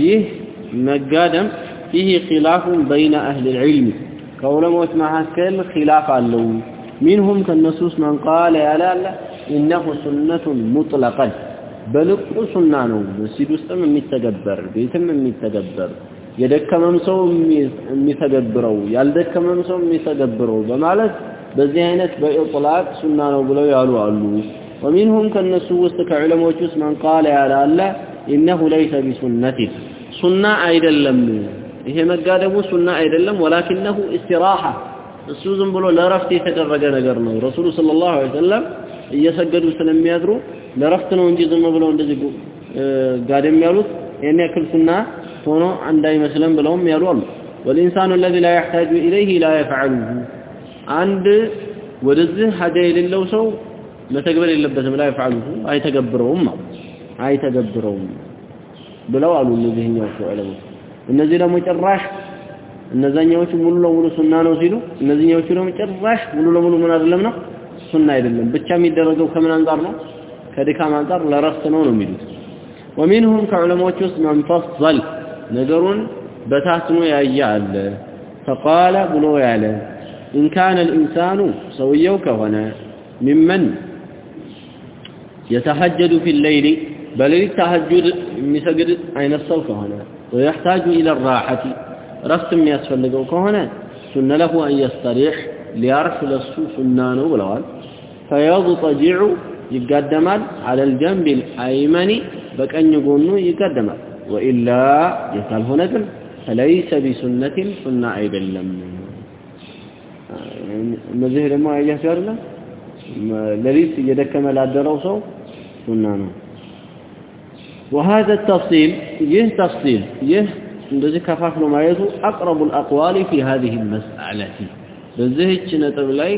يه مقادم فيه خلاف بين أهل العلم كولموت معكل خلاف له منهم كالنسوس من قال يا لا لا إنه سنة مطلقا በልቁ ሱና ነው መስጂድ ውስጥም የሚተገበር ቤትም የሚተገበር የደከመም ሰው የሚተገብረው ያልደከመም ሰው የሚተገብረው በማለት በዚህ አይነት በኢጥላቅ ሱና ነው ብለው ያሉ አሉ ومنهم ከነሱ ውስጥ ከዑለሞች ውስጥ من قال ያለ አለ انه ليس بسنه ሱና አይደለም ይሄ መጋደሙ ሱና አይደለም ولكنه استراحه እሱ ዝም ብሎ ለረፍት የተደረገ ነገር ነው ረሱሉ ሰለላሁ ዐለይሂ ወሰለም እየሰገዱ ስለሚያድሩ ለረፍት ነው እንጂ ዝም ብለው እንደዚህ ጋደም ያሉት ይሄን ያክል ሱና ሆኖ እንዳይመስለን ብለውም ያሉ አሉ والانسان الذي لا يحتاج اليه لا يفعله አንድ ወደዚህ ሀጃ የሌለው ሰው መተግበር የለበትም ላይ ፈዓሉሁ አይተገብረውም አሉ አይተገብረውም ብለው አሉ እነዚህኛዎቹ ዑለሞች እነዚህ ደግሞ ጭራሽ እነዛኛዎቹ ሙሉ ለሙሉ ሱና ነው ሲሉ እነዚህኛዎቹ ደግሞ ጭራሽ ሙሉ ለሙሉ ምን አይደለም ነው? ሱና አይደለም። ብቻ የሚደረገው ከምን አንጻር ነው? ከድካም አንጻር ለረፍት ነው ነው የሚሉት። ومنهم ከዑለማዎች ውስጥ من فصل ነገሩን በታትኖ ያየ አለ። فقال ብሎ ያለ إن كان الإنسان ሰውየው ከሆነ ممن يتهجد في الليل በሌሊት ተሐጁድ የሚሰግድ አይነት ሰው ከሆነ ወየሕታጁ ኢለ ራሐቲ ረፍት የሚያስፈልገው ከሆነ ሱነ ለሁ አን የስተሪሕ ሊያርፍ ለሱ ሱና ነው ብለዋል ፈየضጠጂዑ ይጋደማል አለ ልጀንብ ልአይመኒ በቀኝ ጎኑ ይጋደማል ወኢላ ይህ ካልሆነ ግን ፈለይሰ ቢሱነትን ሱና አይደለም እነዚህ ደግሞ አያቸው አይደለም ሌሊት እየደከመ ላደረው ሰው ሱና ነው وهذا التفصيل يه تفصيل يه እንደዚህ ከፋፍሎ ማየቱ أقرب الأقوال في هذه المسألة በዚህች ነጥብ ላይ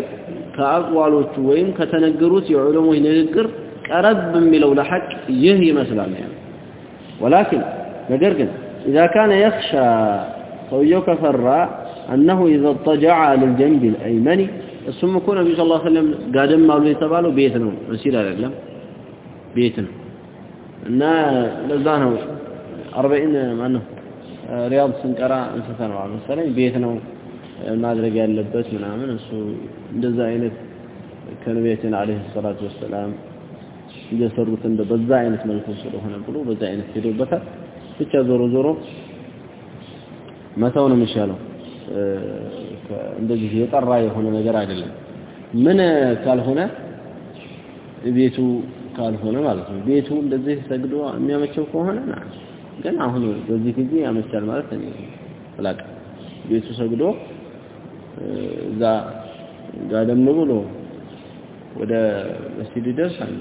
ከአቅዋሎቹ ወይም ከተነገሩት የዑለሞች ንግግር ቀረብ የሚለው ለሐቅ ይህ ይመስላል ያ ولكن ነገር ግን إذا كان يخشى ሰውየው ከፈራ أنه إذا اضطجع على الجنب الأيمن እሱም እኮ ነብዩ ሰለላሁ ዐለይሂ ወሰለም ጋደም አሉ የተባለው ቤት ነው መስጊድ አይደለም ቤት ነው እና ለዛ ነው አርበዒን ማን ነው? ሪያድ ስንቀራ እንስተነዋል መሰለኝ ቤት ነው ማድረግ ያለበት ምናምን እሱ እንደዛ አይነት ከነቢያችን አለይሂ ሰላቱ ወሰላም እንደሰሩት እንደ በዛ አይነት መልኩ ስለሆነ ብሎ በዛ አይነት ሄዶበታል። ብቻ ዞሮ ዞሮ መተው ነው የሚሻለው። እንደዚህ የጠራ የሆነ ነገር አይደለም። ምን ካልሆነ ቤቱ ካልሆነ ማለት ነው ቤቱ እንደዚህ ሰግዶ የሚያመቸው ከሆነ ግን አሁን በዚህ ጊዜ ያመቻል ማለት እኔ ፍላቅ ቤቱ ሰግዶ እዛ ጋደም ብሎ ወደ መስጂድ ይደርሳል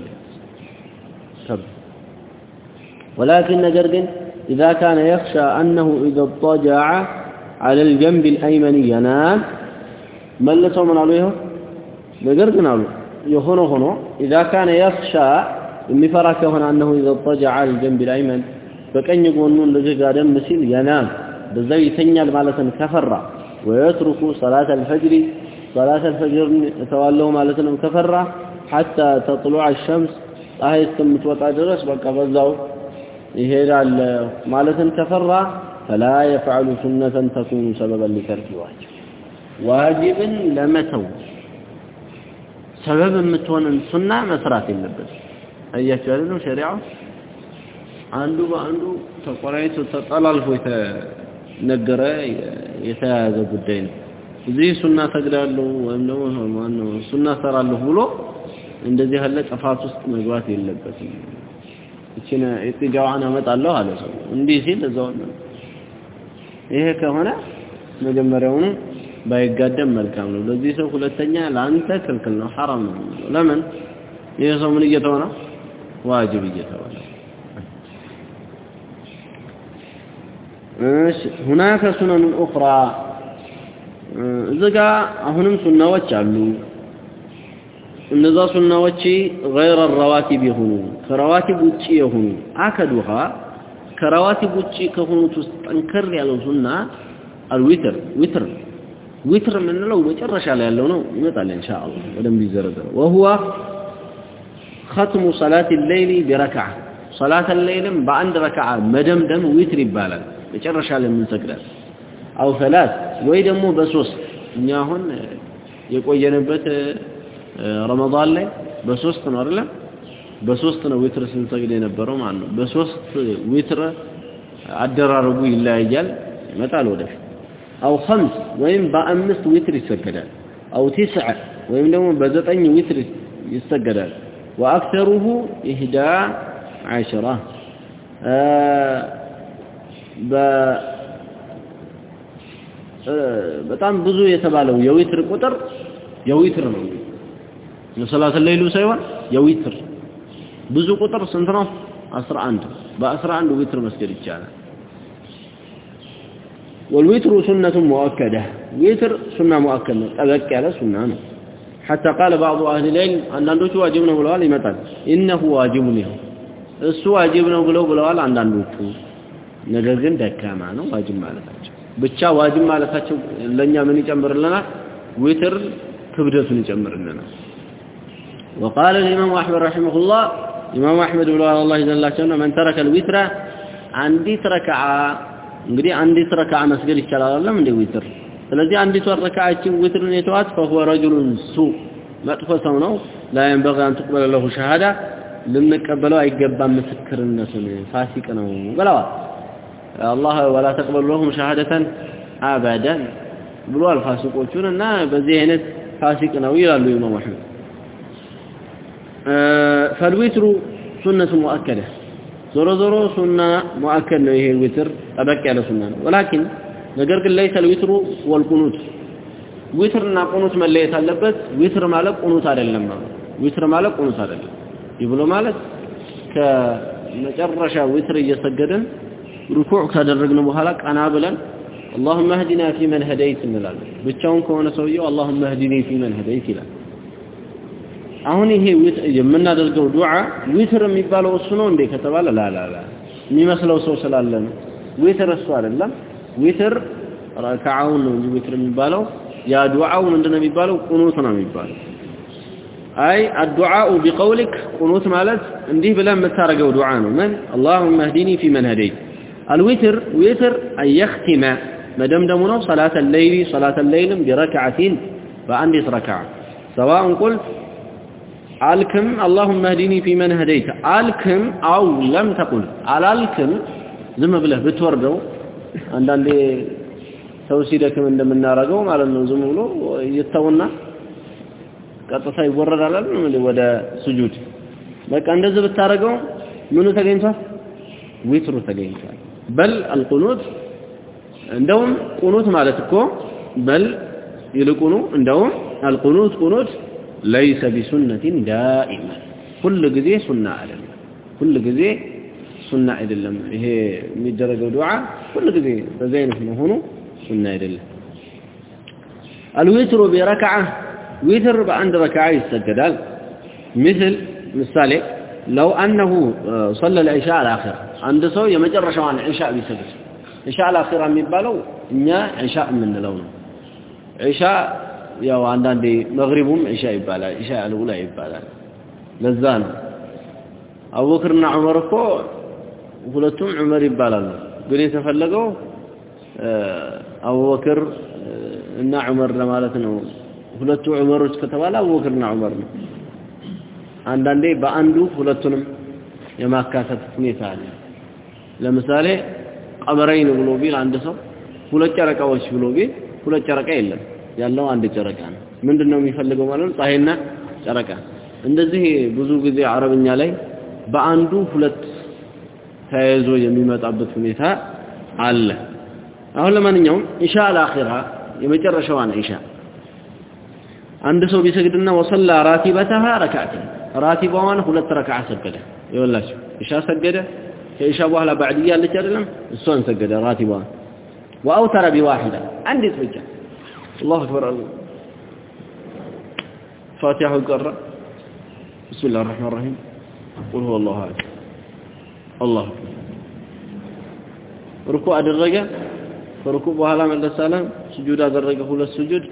طب ولكن ነገር ግን إذا كان يخشى أنه إذا اضطجع على الجنب الأيمن ينام ملسوا من عليه ነገር ግን አሉ يهونه هنا إذا كان يخشى المفرك هنا أنه إذا اضطجع على الجنب الأيمن فكأن يقول يقولون الذي دم مسيل ينام. بزي تنيال مالة كفر ويترك صلاة الفجر صلاة الفجر توالوه مالة كفر حتى تطلع الشمس. ፀሐይ እስከምትወጣ وتعجرس በቃ فزاو ይሄዳል ማለትን ከፈራ فلا يفعل سنة تكون سببا لترك واجب. واجب لمتوش ሰበብ የምትሆንን ሱና መስራት የለበት አያችሁ አይደለም ሸሪዓው? አንዱ በአንዱ ተቆራኝቶ ተጠላልፎ የተነገረ የተያያዘ ጉዳይ ነው። እዚህ ሱና ሰግዳለሁ ወይም ደግሞ ማነው ሱና ሰራለሁ ብሎ እንደዚህ ያለ ጥፋት ውስጥ መግባት የለበትም። እቺን ኢጥጃዋን አመጣለሁ አለ ሰው። እንዲህ ሲል እዛው ይሄ ከሆነ መጀመሪያውኑ ባይጋደም መልካም ነው። ለዚህ ሰው ሁለተኛ ላንተ ክልክል ነው፣ ሐራም ነው። ለምን ይህ ሰው ምን እየተሆነ ዋጅብ እየተሆነ እሺ ሁናከ ሱነን ኡኽራ እዚህ አሁንም ሱናዎች አሉ። እነዛ ሱናዎች ገይረ ረዋቲብ የሆኑ ከራዋቲብ ውጪ የሆኑ አከዱሃ ከረዋቲብ ውጪ ከሆኑት ውስጥ ጠንከር ያለው ሱና አልዊትር ዊትር ነው ዊትር የምንለው መጨረሻ ላይ ያለው ነው ይመጣል ኢንሻአላህ በደንብ ይዘረዘረው وهو ختم صلاة الليل بركعة صلاة الليل በአንድ ረክዓ መደምደም ዊትር ይባላል መጨረሻ ላይ የምንሰግዳል አው ثلاث ወይ ደግሞ በሶስት እኛ አሁን የቆየንበት ረመዳን ላይ በሶስት ነው አይደል በሶስት ነው ዊትር ስንሰግድ የነበረው ማለት ነው በሶስት ዊትር አደራረጉ ይለያያል ይመጣል ወደፊት أو خمس ወይም በአምስት ዊትር ይሰገዳል። أو تسع ወይም ደግሞ በዘጠኝ ዊትር ይሰገዳል። ወአክተሩሁ ኢህዳ ዓሽራ። በጣም ብዙ የተባለው የዊትር ቁጥር የዊትር ነው። የሰላት ሌሉ ሳይሆን የዊትር። ብዙ ቁጥር ስንት ነው? 11 በ11 ዊትር መስገድ ይቻላል። والوتر سنة مؤكدة وتر سنة مؤكدة طبق على سنة حتى قال بعض أهل العلم أن أندوش واجبنا بلوال يمتل إنه واجب له እሱ ዋጅብ ነው ብለው ብለዋል አንዳንዶቹ ነገር ግን ደካማ ነው ዋጅብ ማለታቸው ብቻ ዋጅብ ማለታቸው ለኛ ምን ይጨምርልናል ዊትር ክብደቱን ይጨምርልናል وقال الإمام أحمد رحمه الله إمام أحمد بن الله إذن الله شأنه من ترك الوتر አንዲት ረከዓ እንግዲህ አንዲት ረከዓ መስገድ ይቻላል አይደለም እንደ ዊትር ስለዚህ አንዲት ረከዓችን ዊትርን የተዋት فهو رجل سوء መጥፎ ሰው ነው لا ينبغي أن تقبل له شهادة ልንቀበለው አይገባም ምስክርነቱን ፋሲቅ ነው ብለዋል አላህ ወላ ተቅበሉ ለሁም ሸሃደተን አበደን ብሏል ፋሲቆቹን እና በዚህ አይነት ፋሲቅ ነው ይላሉ ኢማም አሕመድ ፈልዊትሩ ሱነቱ ሙአከደ ዞሮ ዞሮ ሱና ሙአከድ ነው ይሄ ዊትር ጠበቅ ያለ ሱና ነው ወላኪን ነገር ግን ለይሰ ልዊትሩ ወልቁኑት ዊትርና ቁኑት መለየት አለበት ዊትር ማለት ቁኑት አይደለም ዊትር ማለት ቁኑት አይደለም ይብሎ ማለት ከመጨረሻ ዊትር እየሰገድን ሩኩዕ ካደረግን በኋላ ቀና ብለን اللهم اهدنا فيمن هديت እንላለን ብቻውን ከሆነ ሰውየው اللهم اهدني فيمن هديت ይላል አሁን ይሄ የምናደርገው ዱዓ ዊትር የሚባለው እሱ ነው እንዴ ከተባለ ላ ላ ላ የሚመስለው ሰው ስላለ ነው ዊትር እሱ አይደለም ዊትር ረካዓውን ነው እንጂ ዊትር የሚባለው ያ ዱዓው ምንድነው የሚባለው ቁኑት ነው የሚባለው አይ አዱዓኡ ቢቀውሊክ ቁኑት ማለት እንዲህ ብለን የምታረገው ዱዓ ነው ምን اللهم اهدني فيمن هديت الوتر وتر أن يختم مدمدم ነው صلاة الليل صلاة الليل بركعة فأندس ركعة سواء قلت አልክም اللهم اهدني فيمن هديت አልክም أو لم تقل። አላልክም ዝም ብለህ ብትወርደው አንዳንዴ ሰው ሲደክም እንደምናረገው ማለት ነው። ዝም ብሎ ይተውና ቀጥታ ይወረዳል አይደል? ወደ ስጁድ። በቃ እንደዚህ ብታረገው ምኑ ተገኝቷል? ዊትሩ ተገኝቷል። بل القنوت። እንደውም ቁኑት ማለት እኮ በል ይልቁኑ እንደውም አልቁኑት ቁኑት። ليس بسنة دائمة. كل جزي سنة على كل جزي سنة إلى الله هي مدرجة دعاء كل جزي فزين هنا سنة إلى الله الوتر بركعة وتر بعند ركعة السجدال مثل مثال لو أنه صلى العشاء الآخر عند سو يمجر شوان عشاء بيسجد عشاء الآخر من بالو إنيا عشاء من لونه عشاء ያው አንዳንዴ መግሪቡም ኢሻ ይባላል ኢሻ አልኡላ ይባላል። ለዛ ነው። አቡበክርና ዑመር እኮ ሁለቱም ዑመር ይባላሉ። ግን የተፈለገው አቡበክር እና ዑመር ለማለት ነው። ሁለቱ ዑመሮች ከተባለ አቡበክርና ዑመር ነው። አንዳንዴ በአንዱ ሁለቱንም የማካተት ሁኔታ አለ። ለምሳሌ ቀመረይን ብሎ ቢል አንድ ሰው ሁለት ጨረቃዎች ብሎ ቢል ሁለት ጨረቃ የለም ያለው አንድ ጨረቃ ነው። ምንድነው የሚፈልገው ማለት ነው? ፀሐይና ጨረቃ። እንደዚህ ብዙ ጊዜ አረብኛ ላይ በአንዱ ሁለት ተያይዞ የሚመጣበት ሁኔታ አለ። አሁን ለማንኛውም ኢሻ አልአኺራ የመጨረሻዋን ኢሻ። አንድ ሰው ቢሰግድና ወሰላ ራቲበተሃ ረካዕት ራቲባዋን ሁለት ረካዓ ሰገደ። ይወላችሁ ኢሻ ሰገደ። ከኢሻ በኋላ ባዕድያ አለች አይደለም? እሷን ሰገደ ራቲባዋን። ወአውተረ ቢዋሂዳ አንዲት ብቻ الله أكبر. فاتحة القرة بسم الله الرحمن الرحيم. قل هو الله أكبر الله أكبر. ركوع أدرجة فركوع بهلا من السلام سجود أدرجة هو السجود.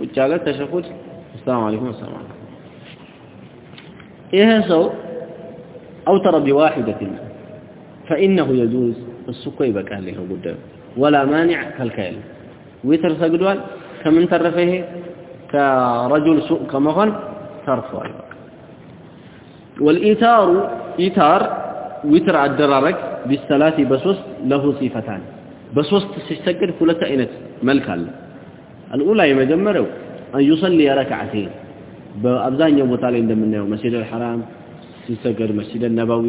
وجعلت تشهد. السلام عليكم السلام عليكم إيه سو؟ أوتر بواحدة. فإنه يجوز. السكوي بكاله قدام. ولا مانع كالكال ويتر سجدوال ከምን ተረፈ ይሄ ከረጁል ሱቅ ከመሆን ተርፏል والإيثار إيثار وتر አደራረግ بالثلاث በሶስት له صفتان በሶስት ሲሰገድ ሁለት አይነት መልክ አለ الأولى የመጀመሪያው أن يصلي ركعتين በአብዛኛው ቦታ ላይ እንደምናየው መስጂድ አልሐራም ሲሰገድ መስጂድ ነበዊ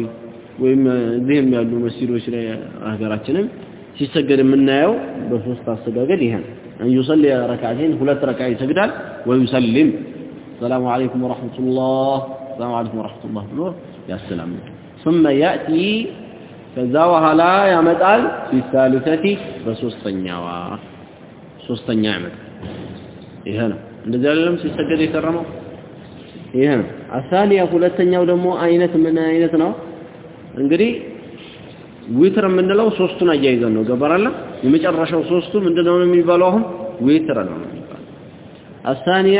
ወይም እዚህም ያሉ መስጂዶች ላይ ሀገራችንም ሲሰገድ የምናየው በሶስት አሰጋገድ ይሄ ነው أن يصلي ركعتين هلت ركعة يسجدال ويسلم السلام عليكم ورحمة الله السلام عليكم ورحمة الله بلو يا السلام ثم يأتي فزاوها لا يا مدال في الثالثة بسوستنيا سوستنيا عمد إيه هنا እንደዚህ አይደለም ሲሰገድ የከረመው ይሄ ነው አሳኒያ ሁለተኛው ደግሞ አይነት ምን አይነት ነው እንግዲህ ዊትር የምንለው ሶስቱን አያይዘን ነው። ገባራለ የመጨረሻው ሶስቱ ምንድነው የሚባለው አሁን? ዊትር ነው አሳኒያ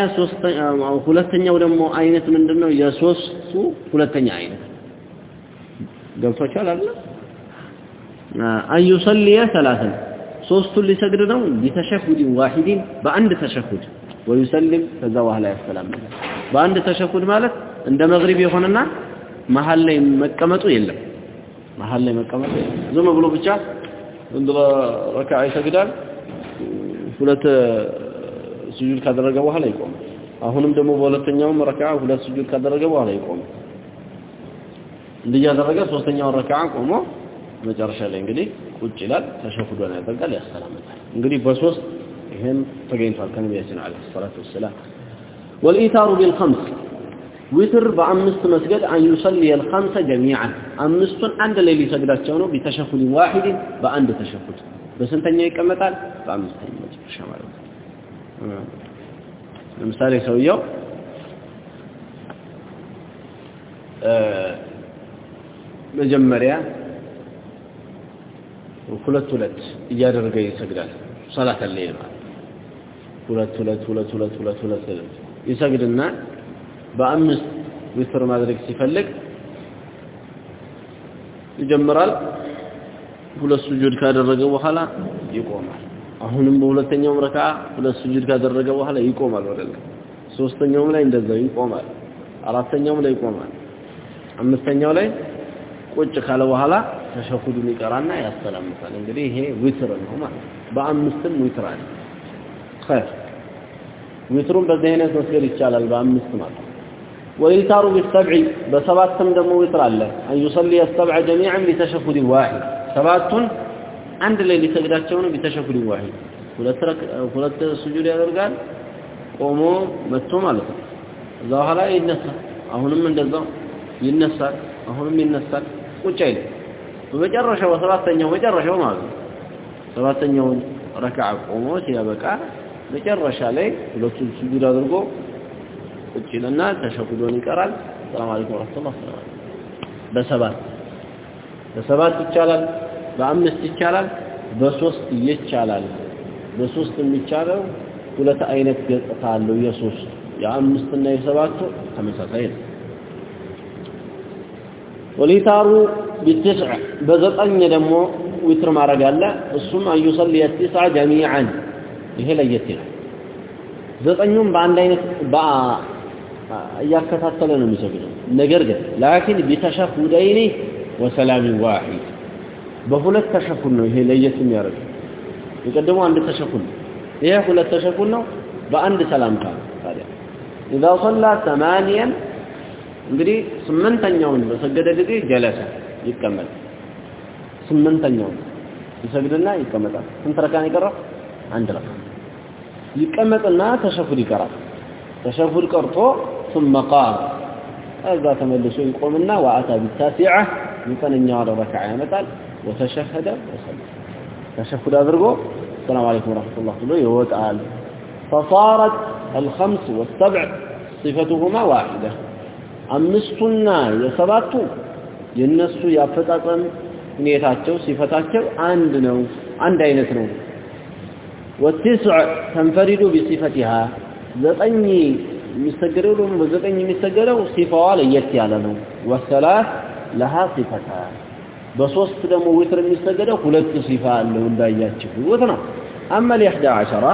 ሁለተኛው ደግሞ አይነት ምንድነው? የሶስቱ ሁለተኛ አይነት። ገብቷችኋል አይደል? ዩሰልየ ሰላተን ሶስቱን ሊሰግድ ነው። ቢተሸሁድ ዋሂድን በአንድ ተሸሁድ። ወይሰልም ከዛ በኋላ ያሰላምታል በአንድ ተሸሁድ ማለት እንደ መግሪብ የሆነና መሀል ላይ መቀመጡ የለም መሀል ላይ መቀመጡ የለም ዝም ብሎ ብቻ እንደ ረካዓ ይሰግዳል ሁለት ስጁድ ካደረገ በኋላ ይቆማል አሁንም ደግሞ በሁለተኛውም ረካዓ ሁለት ስጁድ ካደረገ በኋላ ይቆማል እንዲያደረገ ሶስተኛውን ረካዓ ቆሞ መጨረሻ ላይ እንግዲህ ቁጭ ይላል ተሸሁዶን ያደርጋል ያሰላምታል እንግዲህ በሶስት ይሄም ተገኝቷል ከነቢያችን አለይሂ ሰላቱ ወሰላም والإيثار بالخمس ዊትር በአምስት መስገድ أن يصلي جميعا። አምስቱን አንድ ላይ ሊሰግዳቸው ነው። ቢተሸሁድ ዋሂድ በአንድ ተሸሁድ። በስንተኛ ይቀመጣል? በአምስተኛ መጨረሻ ማለት ነው። ለምሳሌ ሰውየው መጀመሪያ ሁለት ሁለት እያደረገ ይሰግዳል። ሰላት አለ ይላል ሁለት ሁለት ሁለት ሁለት ሁለት ሁለት ይሰግድና በአምስት ዊትር ማድረግ ሲፈልግ ይጀምራል። ሁለት ሱጁድ ካደረገ በኋላ ይቆማል። አሁንም በሁለተኛውም ረካ ሁለት ሱጁድ ካደረገ በኋላ ይቆማል ወደለ ሶስተኛውም ላይ እንደዛ ይቆማል አራተኛውም ላይ ይቆማል አምስተኛው ላይ ቁጭ ካለ በኋላ ተሸሁዱን ይቀራና ያስተላምታል እንግዲህ ይሄ ዊትር ነው ማለት በአምስትም ዊትር አለ። خير ዊትሩን በዚህ አይነት መስገድ ይቻላል በአምስት ማለት والإيتار بسبع በሰባትም ደግሞ ዊትር አለ። أن يصلي سبعا جميعا بتشهد واحد ሰባቱን አንድ ላይ ሊሰግዳቸው ነው بتشهد واحد። ሁለት ሁለት ስጁድ ያደርጋል ቆሞ መጥቶ ማለት ነው። እዛ በኋላ ይነሳል። አሁንም እንደዛው ይነሳል አሁንም ይነሳል ቁጭ አይልም። በመጨረሻው ሰባተኛው መጨረሻው ማለት ነው። ሰባተኛውን ረክዓ ቆሞ ሲያበቃ መጨረሻ ላይ ሁለቱን ስጁድ አድርጎ ቁጭ ይልና ተሸሁዶን ይቀራል። ሰላም አለይኩም ወራህመቱላህ በሰባት በሰባት ይቻላል በአምስት ይቻላል በሶስት ይቻላል። በሶስት የሚቻለው ሁለት አይነት ገጽታ አለው። የሶስት የአምስትና የሰባቱ ተመሳሳይ ነው። ወሊታሩ ቢትስዕ በዘጠኝ ደግሞ ዊትር ማድረግ አለ። እሱም አዩሰል የትስዓ ጀሚዓን። ይሄ ለየት ይላል። ዘጠኙም በአንድ አይነት እያከታተለ ነው የሚሰግደው። ነገር ግን ላኪን ቢተሸሁደይኒ ወሰላሚ ዋሂድ በሁለት ተሸሁድ ነው ይሄ ለየት የሚያደርግ የቀደሙ አንድ ተሸሁድ ነው። ይሄ ሁለት ተሸሁድ ነው በአንድ ሰላምታ ነው። ታዲያ ኢዛ ሶላ ሰማንያን እንግዲህ ስምንተኛውን በሰገደ ጊዜ ጀለሰ ይቀመጥ ስምንተኛውን ይሰግድና ይቀመጣል። ስንት ረካ ነው አንድ ረካ ይቀመጥና ተሸሁድ ይቀራል። ተሸሁድ ቀርቶ ثم قام እዛ ተመልሶ ይቆምና ወአታ ቢታሲዓ ዘጠነኛው ረካዓ ያመጣል وتشهد وسلم تشهد أدرقه السلام عليكم ورحمة الله وبركاته يوتعال فصارت الخمس والسبع صفتهما واحدة أمستنا يسباتو ينسو يفتاقن نيتاتشو صفتاتشو عندنا عند عينتنا والتسع تنفرد بصفتها زطني የሚሰገደው ደግሞ በዘጠኝ የሚሰገደው ሲፋዋ ለየት ያለ ነው ወሰላት ለሃ ሲፈታን በሶስት ደግሞ ዊትር የሚሰገደው ሁለት ሲፋ አለው እንዳያችሁት ነው አማ ለኢሕዳ ዐሸራ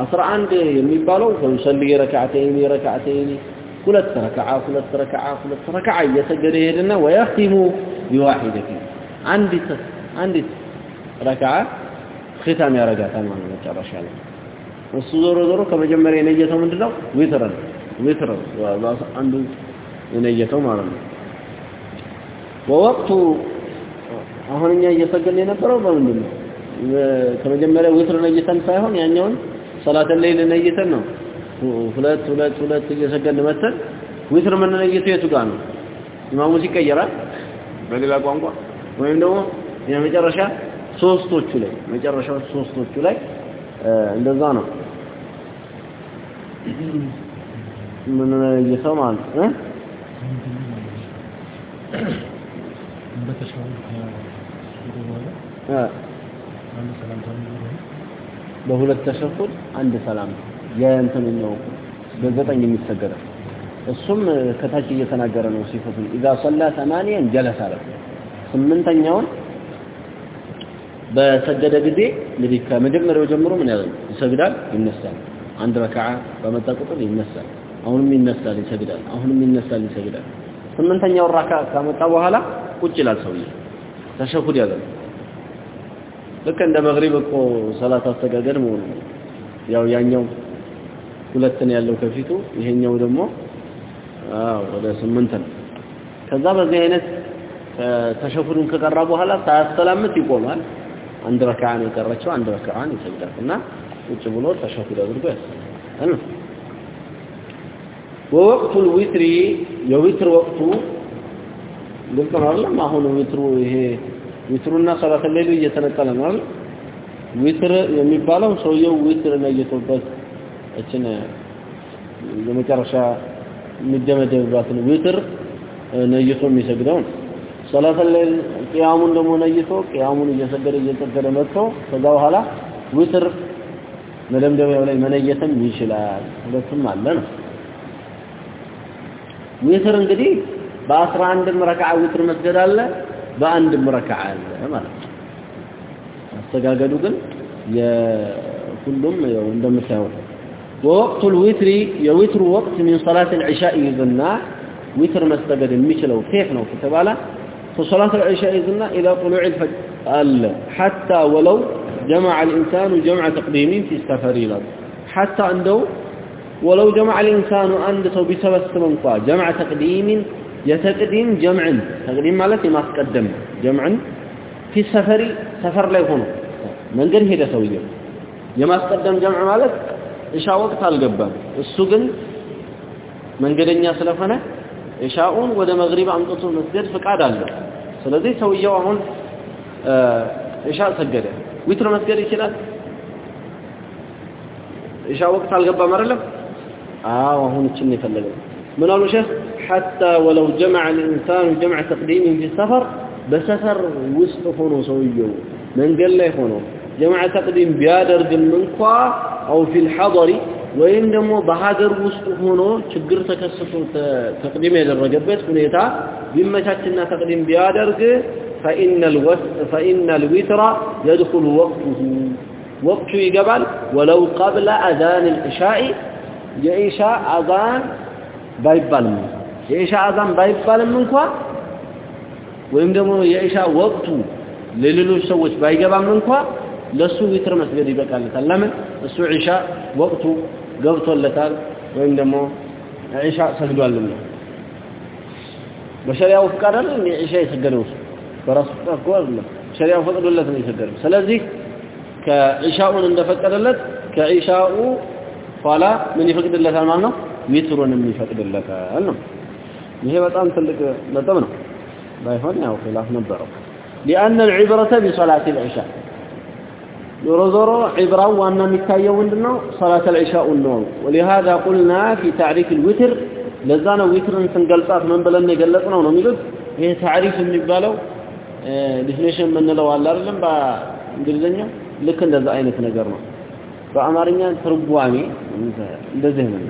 11 የሚባለው ፈዩሰሊ ረክዓተይን ረክዓተይን ሁለት ረክዓ ሁለት ረክዓ ሁለት ረክዓ እየሰገደ ይሄድና ወየኽቲሙ ቢዋሂደቲ አንዲት አንዲት ረክዓ ختام ያረጋታል ማለት ነው መጨረሻ ላይ እሱ ዞሮ ዞሮ ከመጀመሪያ የነየተው ምንድነው? ዊትር ነው ዊትር አንዱ የነየተው ማለት ነው። ወወቅቱ አሁን እኛ እየሰገድን የነበረው በምንድን ነው? ከመጀመሪያ ዊትር ነይተን ሳይሆን ያኛውን ሰላተ ሌይል ነይተን ነው። ሁለት ሁለት ሁለት እየሰገድን መተን ዊትር ምን ነይተው የቱ ጋር ነው? ኢማሙ ሲቀየራል? በሌላ ቋንቋ? ወይም ደግሞ የመጨረሻ ሶስቶቹ ላይ መጨረሻው ሶስቶቹ ላይ እንደዛ ነው። ምን ማለት እ? በሁለት ተሸፉድ አንድ ሰላም የእንትን ነው። በዘጠኝ የሚሰገደው እሱም ከታች እየተናገረ ነው ሲፈቱን። ኢዛ ሰላ ሰማንያን ጀለስ አለ ስምንተኛውን በሰገደ ጊዜ እንግዲህ ከመጀመሪያው ጀምሮ ምን ያደርግ ይሰግዳል ይነሳል። አንድ ረካዓ በመጣ ቁጥር ይነሳል። አሁንም ይነሳል ይሰግዳል። አሁንም ይነሳል ይሰግዳል። ስምንተኛው ራካ ካመጣ በኋላ ቁጭ ይላል ሰውዬ ተሸሁድ ያዘ። ልክ እንደ መግሪብ እኮ ሰላት አስተጋገድ መሆኑ ያው ያኛው ሁለት ያለው ከፊቱ ይሄኛው ደግሞ አዎ ወደ ስምንት ነው። ከዛ በዚህ አይነት ተሸሁዱን ከቀራ በኋላ ሳያስተላምት ይቆማል አንድ ረክዓ ነው የቀረችው አንድ ረክዓን ይሰግዳል እና ቁጭ ብሎ ተሸሁድ አድርጎ ያሰግዳል ووقت الوتر የዊትር ወቅቱ ግልጽ ነው አይደለም? አሁን ዊትሩ ይሄ ዊትሩና ሰላተ ሌሉ እየተነጠለ ነው ዊትር የሚባለው ሰውየው ዊትር ነይቶበት እችን የመጨረሻ የሚደመደብባትን ዊትር ነይቶ የሚሰግደው ነው። ሰላተ ሌል ቅያሙን ደግሞ ነይቶ ቅያሙን እየሰገደ እየሰገደ መጥቶ ከዛ በኋላ ዊትር መደምደሚያው ላይ መነየትም ይችላል ሁለቱም አለ ነው ዊትር እንግዲህ በአስራ አንድም ረክዓ ዊትር መስገድ አለ በአንድም ረክዓ አለ ማለት ነው አስተጋገዱ ግን የሁሉም ያው እንደምታዩት ووقت الوتر የዊትሩ ወቅት من صلاة العشاء ይዝና ዊትር መስገድ የሚችለው كيف ነው ከተባለ فصلاة العشاء إذن إلى طلوع الفجر. حتى ولو جمع الإنسان جمع تقديم في السفر حتى عنده ولو جمع الإنسان عنده بسبب السمنقاء جمع تقديم يتقدم جمعا تقديم مالتي ما تقدم. جمعا في السفر سفر لا يكون. من قد هيدا سويه يما تقدم جمع مالت إشاء وقت القبان السجن من قرن يا سلفنا. ኢሻኡን ወደ መግሪብ አምጥቶ መስገድ ፍቃድ አለው ስለዚህ ሰውየው አሁን ኢሻ ሰገደ ዊትር መስገድ ይችላል ኢሻ ወቅት አልገባም አይደለም አዎ አሁን እችን የፈለገው ምን አሉ ሼህ حتى ولو جمع الانسان جمع تقديم في السفر በሰፈር ውስጥ ሆኖ ሰውየው መንገድ ላይ ሆኖ جمع تقديم ቢያደርግም እንኳ او في الحضر ወይም ደግሞ በሀገር ውስጥ ሆኖ ችግር ተከስቶ ተቅዲም ያደረገበት ሁኔታ ቢመቻችና ተቅዲም ቢያደርግ فإن الوث فإن الوتر يدخل وقته وقت يقبل ولو قبل أذان العشاء يعيش أذان بايبال من يعيش أذان بايبال من كوا ويم دمو يعيش وقته للنو سوت بايبال من كوا لسو وتر مسجد يبقى لتلمن لسو عشاء وقته ገብቶለታል ወይም ደግሞ ኢሻ ሰግዷልና በሸሪያው ፍቃድ አይደል ኢሻ የሰገደው በራሱ ፍቃድ እኮ አይደለም ሸሪያው ፈቅዶለት ነው የሰገደው ስለዚህ ከኢሻኡን እንደፈቀደለት ከኢሻኡ ኋላ ምን ይፈቅድለታል ማለት ነው ዊትሩንም ይፈቅድለታል ነው ይሄ በጣም ትልቅ ነጥብ ነው ባይሆን ያው ኺላፍ ነበረው لأن العبرة بصلاة العشاء ዞሮ ዞሮ ዒብራው ዋና የሚታየው ምንድነው ሰላት العشاء ነው ولهذا قلنا في تعريف الوتر ለዛ ነው ዊትርን ስንገልጻት ምን ብለን የገለጽነው ነው የሚሉት ይሄ ታሪፍ የሚባለው ዲፊኒሽን የምንለው አለ አይደለም በእንግሊዝኛ ልክ እንደዛ አይነት ነገር ነው በአማርኛ ትርጓሜ እንደዚህ ነው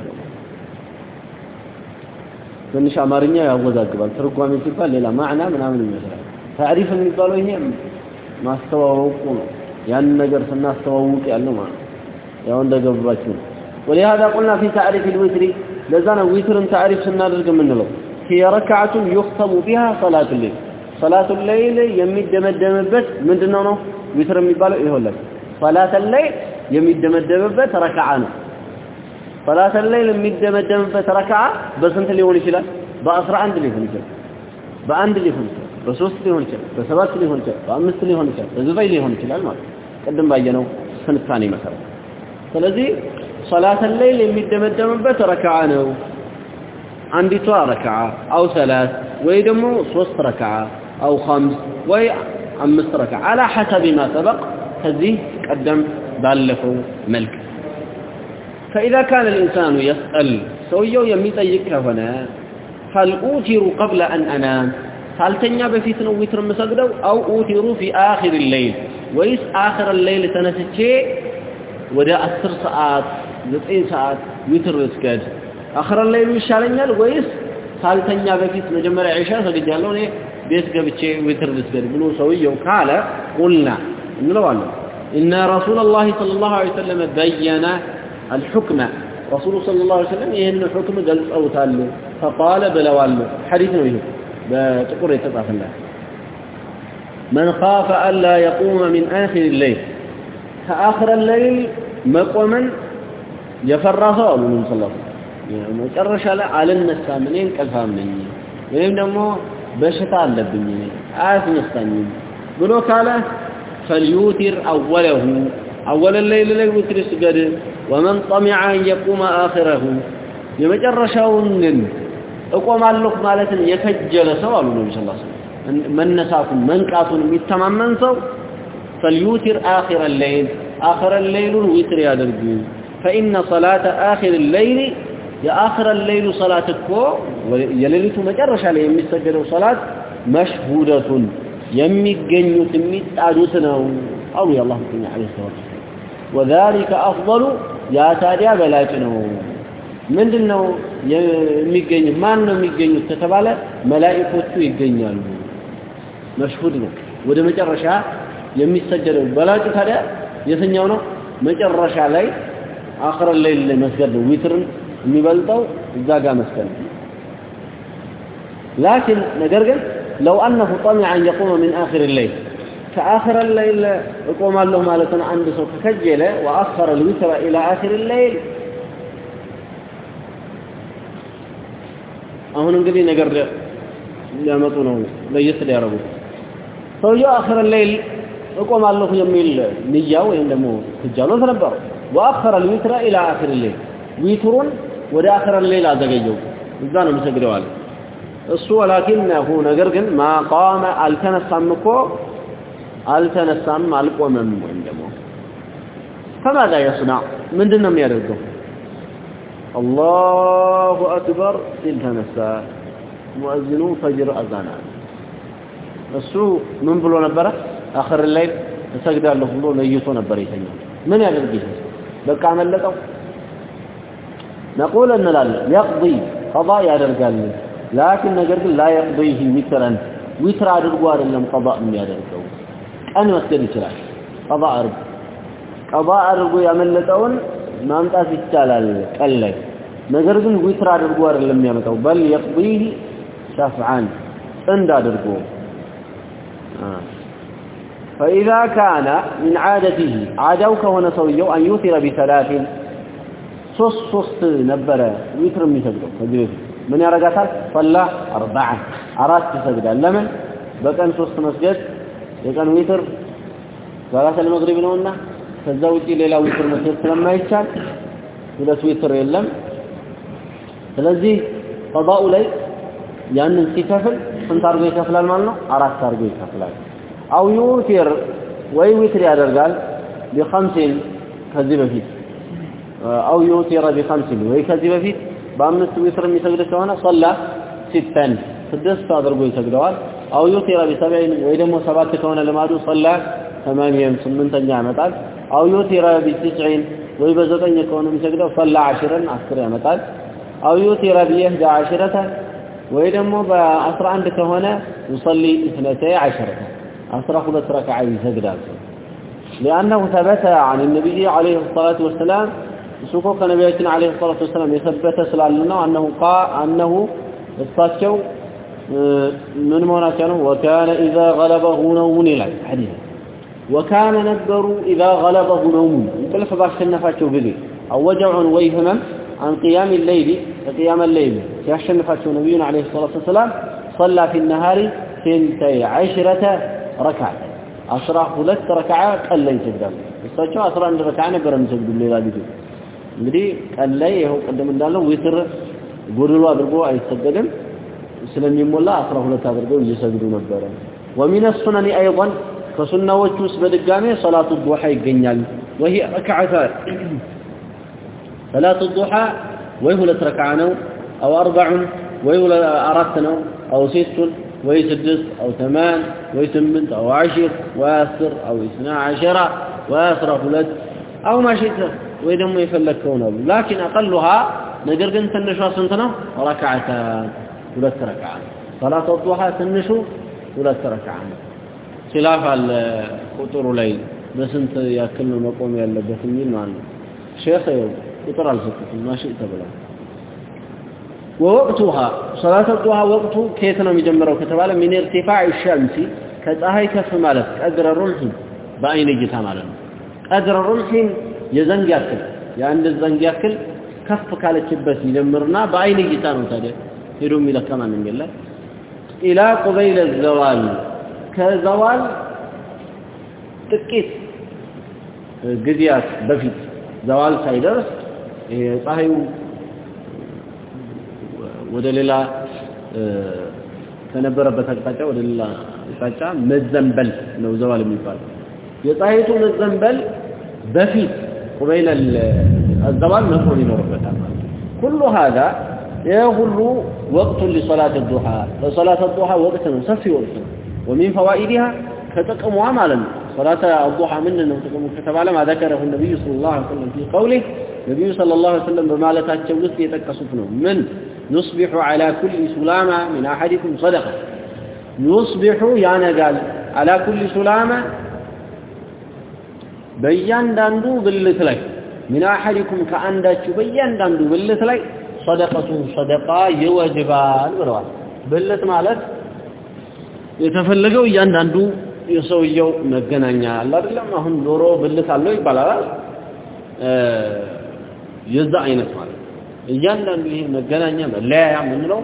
ትንሽ አማርኛ ያወዛግባል ትርጓሜ ሲባል ሌላ ማዕና ምናምን ይመስላል ታሪፍ የሚባለው ይሄ ማስተዋወቁ ነው ያን ነገር ስናስተዋውቅ ያለው ማለት ያው እንደገባችሁ ነው ولهذا قلنا في تعريف الوتر لذا وتر تعريف ስናደርግ የምንለው هي ركعه يختم بها صلاه الليل صلاه الليل የሚደመደምበት ምንድነው ነው ዊትር የሚባለው ይሆላል صلاه الليل የሚደመደምበት ረካዓ ነው صلاه الليل የሚደመደምበት ረካዓ በስንት ሊሆን ይችላል በ11 ሊሆን ይችላል በአንድ ሊሆን ይችላል በሶስት ሊሆን ይችላል በሰባት ሊሆን ይችላል በአምስት ሊሆን ይችላል በዘጠኝ ሊሆን ይችላል ማለት ቅድም ባየነው ትንታኔ መሰረት ስለዚህ صلاه الليل የሚደመደምበት ረካዓ ነው አንዲቷ ረካዓ አው ሰላት ወይ ደግሞ ሶስት ረካዓ አው خمس ወይ አምስት ረካዓ على حسب ما سبق ከዚህ ቀደም ባለፈው መልክ فإذا كان الإنسان يسأل ሰውየው የሚጠይቅ ከሆነ هل أوتر قبل أن أنام ሳልተኛ በፊት ነው ዊትር የምሰግደው አው ኡቲሩ ፊ አኺር الليل ወይስ አኺር الليل ተነስቼ ወደ 10 ሰዓት 9 ሰዓት ዊትር ልስገድ አኺር الليل ይሻለኛል ወይስ ሳልተኛ በፊት መጀመሪያ ዒሻ ሰግጃለሁ እኔ ቤት ገብቼ ዊትር ልስገድ ብሎ ሰውየው ካለ ቁልና እንለዋለን إن رسول الله صلى الله عليه وسلم بين الحكم رسول صلى الله عليه وسلم ይህን حكم ገልጸውታል فقال ብለዋል ሐዲስ ነው ይሄ በጥቁር የተጻፈለት من خاف ألا يقوم من آخر الليل. فآخر الليل مقوما يفرغه من صلى الله عليه وسلم. يعني يترش على النساء منين كالفامنين ويبنى مو بشتاء لبنين آث نستنين بلو قال فليوتر أوله. أول الليل لك وتر سجد ومن طمع أن يقوم آخره. يمجرشون. أقوى مع اللقمالة يفجل سوال النبي صلى الله عليه وسلم. መነሳቱን መንቃቱን የሚተማመን ሰው فليوتر آخر الليل آخر الليل الوتر يادرጉ فإن صلاة آخر الليل يا آخر الليل صلاتك የሌሊቱ መጨረሻ ላይ የሚሰገደው ሶላት መሽሁደቱን የሚገኙት የሚጣዱት ነው አሉ የአላህ መልእክተኛ አለይሂ ሰላቱ وذلك افضل ያ ታዲያ በላጭ ነው ምንድነው የሚገኙት ማን ነው የሚገኙት ከተባለ መላእክቶቹ ይገኛሉ መሽሁድ ነው። ወደ መጨረሻ የሚሰገደው በላጩ ታዲያ የትኛው ነው? መጨረሻ ላይ آخر الليل ላይ መስገድ ነው። ዊትርን የሚበልጠው እዛ ጋር መስገድ ነው። ነገር ግን لو أنه طمع أن يقوم من آخر الليل ከ آخر الليل እቆማለሁ ማለትን አንድ ሰው ከከጀለ وأخر الوتر إلى آخر الليل አሁን እንግዲህ ነገር ሊያመጡ ነው ለየት ሊያደርጉት ሰውየው آخر الليل እቆማለሁ የሚል ንያ ወይም ደሞ ትጃሎት ነበረ وأخر الوتر إلى آخر الليل ዊትሩን ወደ آخر الليل አዘገየው። እዛ ነው ሰግደዋል አለ። እሱ ولكنه ነገር ግን ما قام አልተነሳም እኮ አልተነሳም አልቆመም ወይም ደግሞ فماذا يصنع ምንድን ነው የሚያደርገው? አላሁ አክበር ሲል ተነሳ። ሙአዚኑ ፈጅር አዛናል። እሱ ምን ብሎ ነበረ አኺር ላይ እሰግዳለሁ ብሎ ለይቶ ነበር የተኛው ምን ያደርግ ይሄ በቃ አመለጠው نقول እንላለን يقضي قضاء ያደርጋል ላኪን ነገር ግን لا يقضيه وترا ዊትር አድርጎ አይደለም قضاء የሚያደርገው ቀን መስገድ ይችላል قضاء አድርጎ قضاء አድርጎ ያመለጠውን ማምጣት ይቻላል ቀን ላይ ነገር ግን ዊትር አድርጎ አይደለም የሚያመጣው በል يقضيه شفعا ጥንድ አድርጎ فإذا كان من عادته عادው ከሆነ ሰውየው أن يثر بثلاث. ሶስት ሶስት ነበረ። ዊትር የሚሰግደው ከዚህ በፊት ምን ያረጋታል ፈላ አርባዓ አራት ይሰግዳል። ለምን? በቀን ሶስት መስገድ የቀን ዊትር ሰላት المغرب ነውና ከዛ ውጪ ሌላ ዊትር መስገድ ስለማይቻል ሁለት ዊትር የለም። ስለዚህ ቀዳኡ ላይ ያንን ሲከፍል ስንት አድርጎ ይከፍላል ማለት ነው አራት አድርጎ ይከፍላል አው ዩቲር ወይ ዊትር ያደርጋል ቢኸምሲን ከዚህ በፊት አው ዩቲር ቢኸምሲን ወይ ከዚህ በፊት በአምስት ዊትር የሚሰግድ ከሆነ ሶላ ሲተን ስድስት አድርጎ ይሰግደዋል አው ዩቲር ቢሰብዒን ወይ ደግሞ ሰባት ከሆነ ልማዱ ሶላ ثمانية ስምንተኛ ያመጣል አው ዩቲር ቢትስዒን ወይ በዘጠኝ ከሆነ የሚሰግደው ሶላ ዓሽርን አስር ያመጣል አው ዩቲር ቢኢሕዳ ዓሽረተ وإذا مو بأسرع عندك هنا يصلي اثنتي عشرة أسرع خذت ركعين تقدر لأنه ثبت عن النبي عليه الصلاة والسلام سوقك نبينا عليه الصلاة والسلام يثبت سلالنا أنه قا أنه استاتشو من موناتنا وكان إذا غلبه نوم إلى حديث وكان نذر إذا غلبه نوم يتلف باش النفاتشو بذي أو وجع ويهمم عن قيام الليل قيام الليل يشنفاتشو نبينا عليه الصلاة والسلام صلى في النهار ثنتي عشرة ركعة أسرى ሁለት ረከዓ ቀን ላይ ይሰግዳሉ እሳቸው 11 ረከዓ ነበር የሚሰግዱ ሌላ ጊዜ እንግዲህ ቀን ላይ ይኸው ቅድም እንዳለው ዊትር ጎድሎ አድርጎ አይሰገድም ስለሚሞላ 12 አድርገው እየሰግዱ ነበረ ومن السنن ايضا ከሱናዎቹ ውስጥ በድጋሜ ሶላቱ ዱሃ ይገኛል وهي ركعتان صلاة الضحى ويهلت ركعانو أو أربع ويهل أراتنو أو ست ويسدس أو ثمان ويسمنت أو عشر وأسر أو اثنى عشر وأسر فلت أو ما شئت وإذا ما يفلكون لكن أقلها نجر قنت النشوى سنتنا ركعتان ثلاث ركعان صلاة الضحى تنشو ثلاث ركعان خلاف الخطور الليل. بس انت ياكلنا مقوم يلبث مين معنا. شيخ يوم. በስንት ያክል ነው መቆም ያለበት የሚል ማለት ነው ሼክ ቁጥር አልሰጡትም ማሽእተ ብለው ووقتها صلاة الضحى وقته كيف ነው የሚጀምረው ከተባለ من ارتفاع الشمس ከፀሐይ ከፍ ማለት ቀድረ ሩምሒ በአይን እይታ ማለት ነው ቀድረ ሩምሒን የዘንግ ያክል የአንድ ዘንግ ያክል ከፍ ካለችበት ይጀምርና በአይን እይታ ነው ታዲያ ሄዶ የሚለካ ማንም የለም ኢላ ቁበይለ ዘዋል ከዘዋል ጥቂት ጊዜያት በፊት ዘዋል ሳይደርስ ይሄ ፀሐዩ ወደ ሌላ ከነበረበት አቅጣጫ ወደ ሌላ አቅጣጫ መዘንበል ነው ዘዋል የሚባለው የፀሐይቱ መዘንበል በፊት ቁበይለ الزوال መሆን ይኖርበታል كل هذا يهل وقت لصلاة الضحى فصلاة الضحى وقت سفي وقت ومن فوائدها كتقموا مالا صلاة الضحى من أنه تقوم كتب على ما ذكره النبي صلى الله عليه وسلم في قوله النبي صلى الله عليه وسلم بمالة التولس يتكسفنه من يصبح على كل سلامة من أحدكم صدقة يصبح يعني قال على كل سلامة بيان داندو باللت لك من أحدكم كأنداتش بيان داندو باللت لك صدقة صدقة يوجبان ብለዋል ብልት ማለት የተፈለገው እያንዳንዱ የሰውየው መገናኛ አለ አይደለም አሁን ዶሮ ብልት አለው ይባላል የዛ አይነት ማለት እያንዳንዱ ይሄ መገናኛ መለያያ የምንለው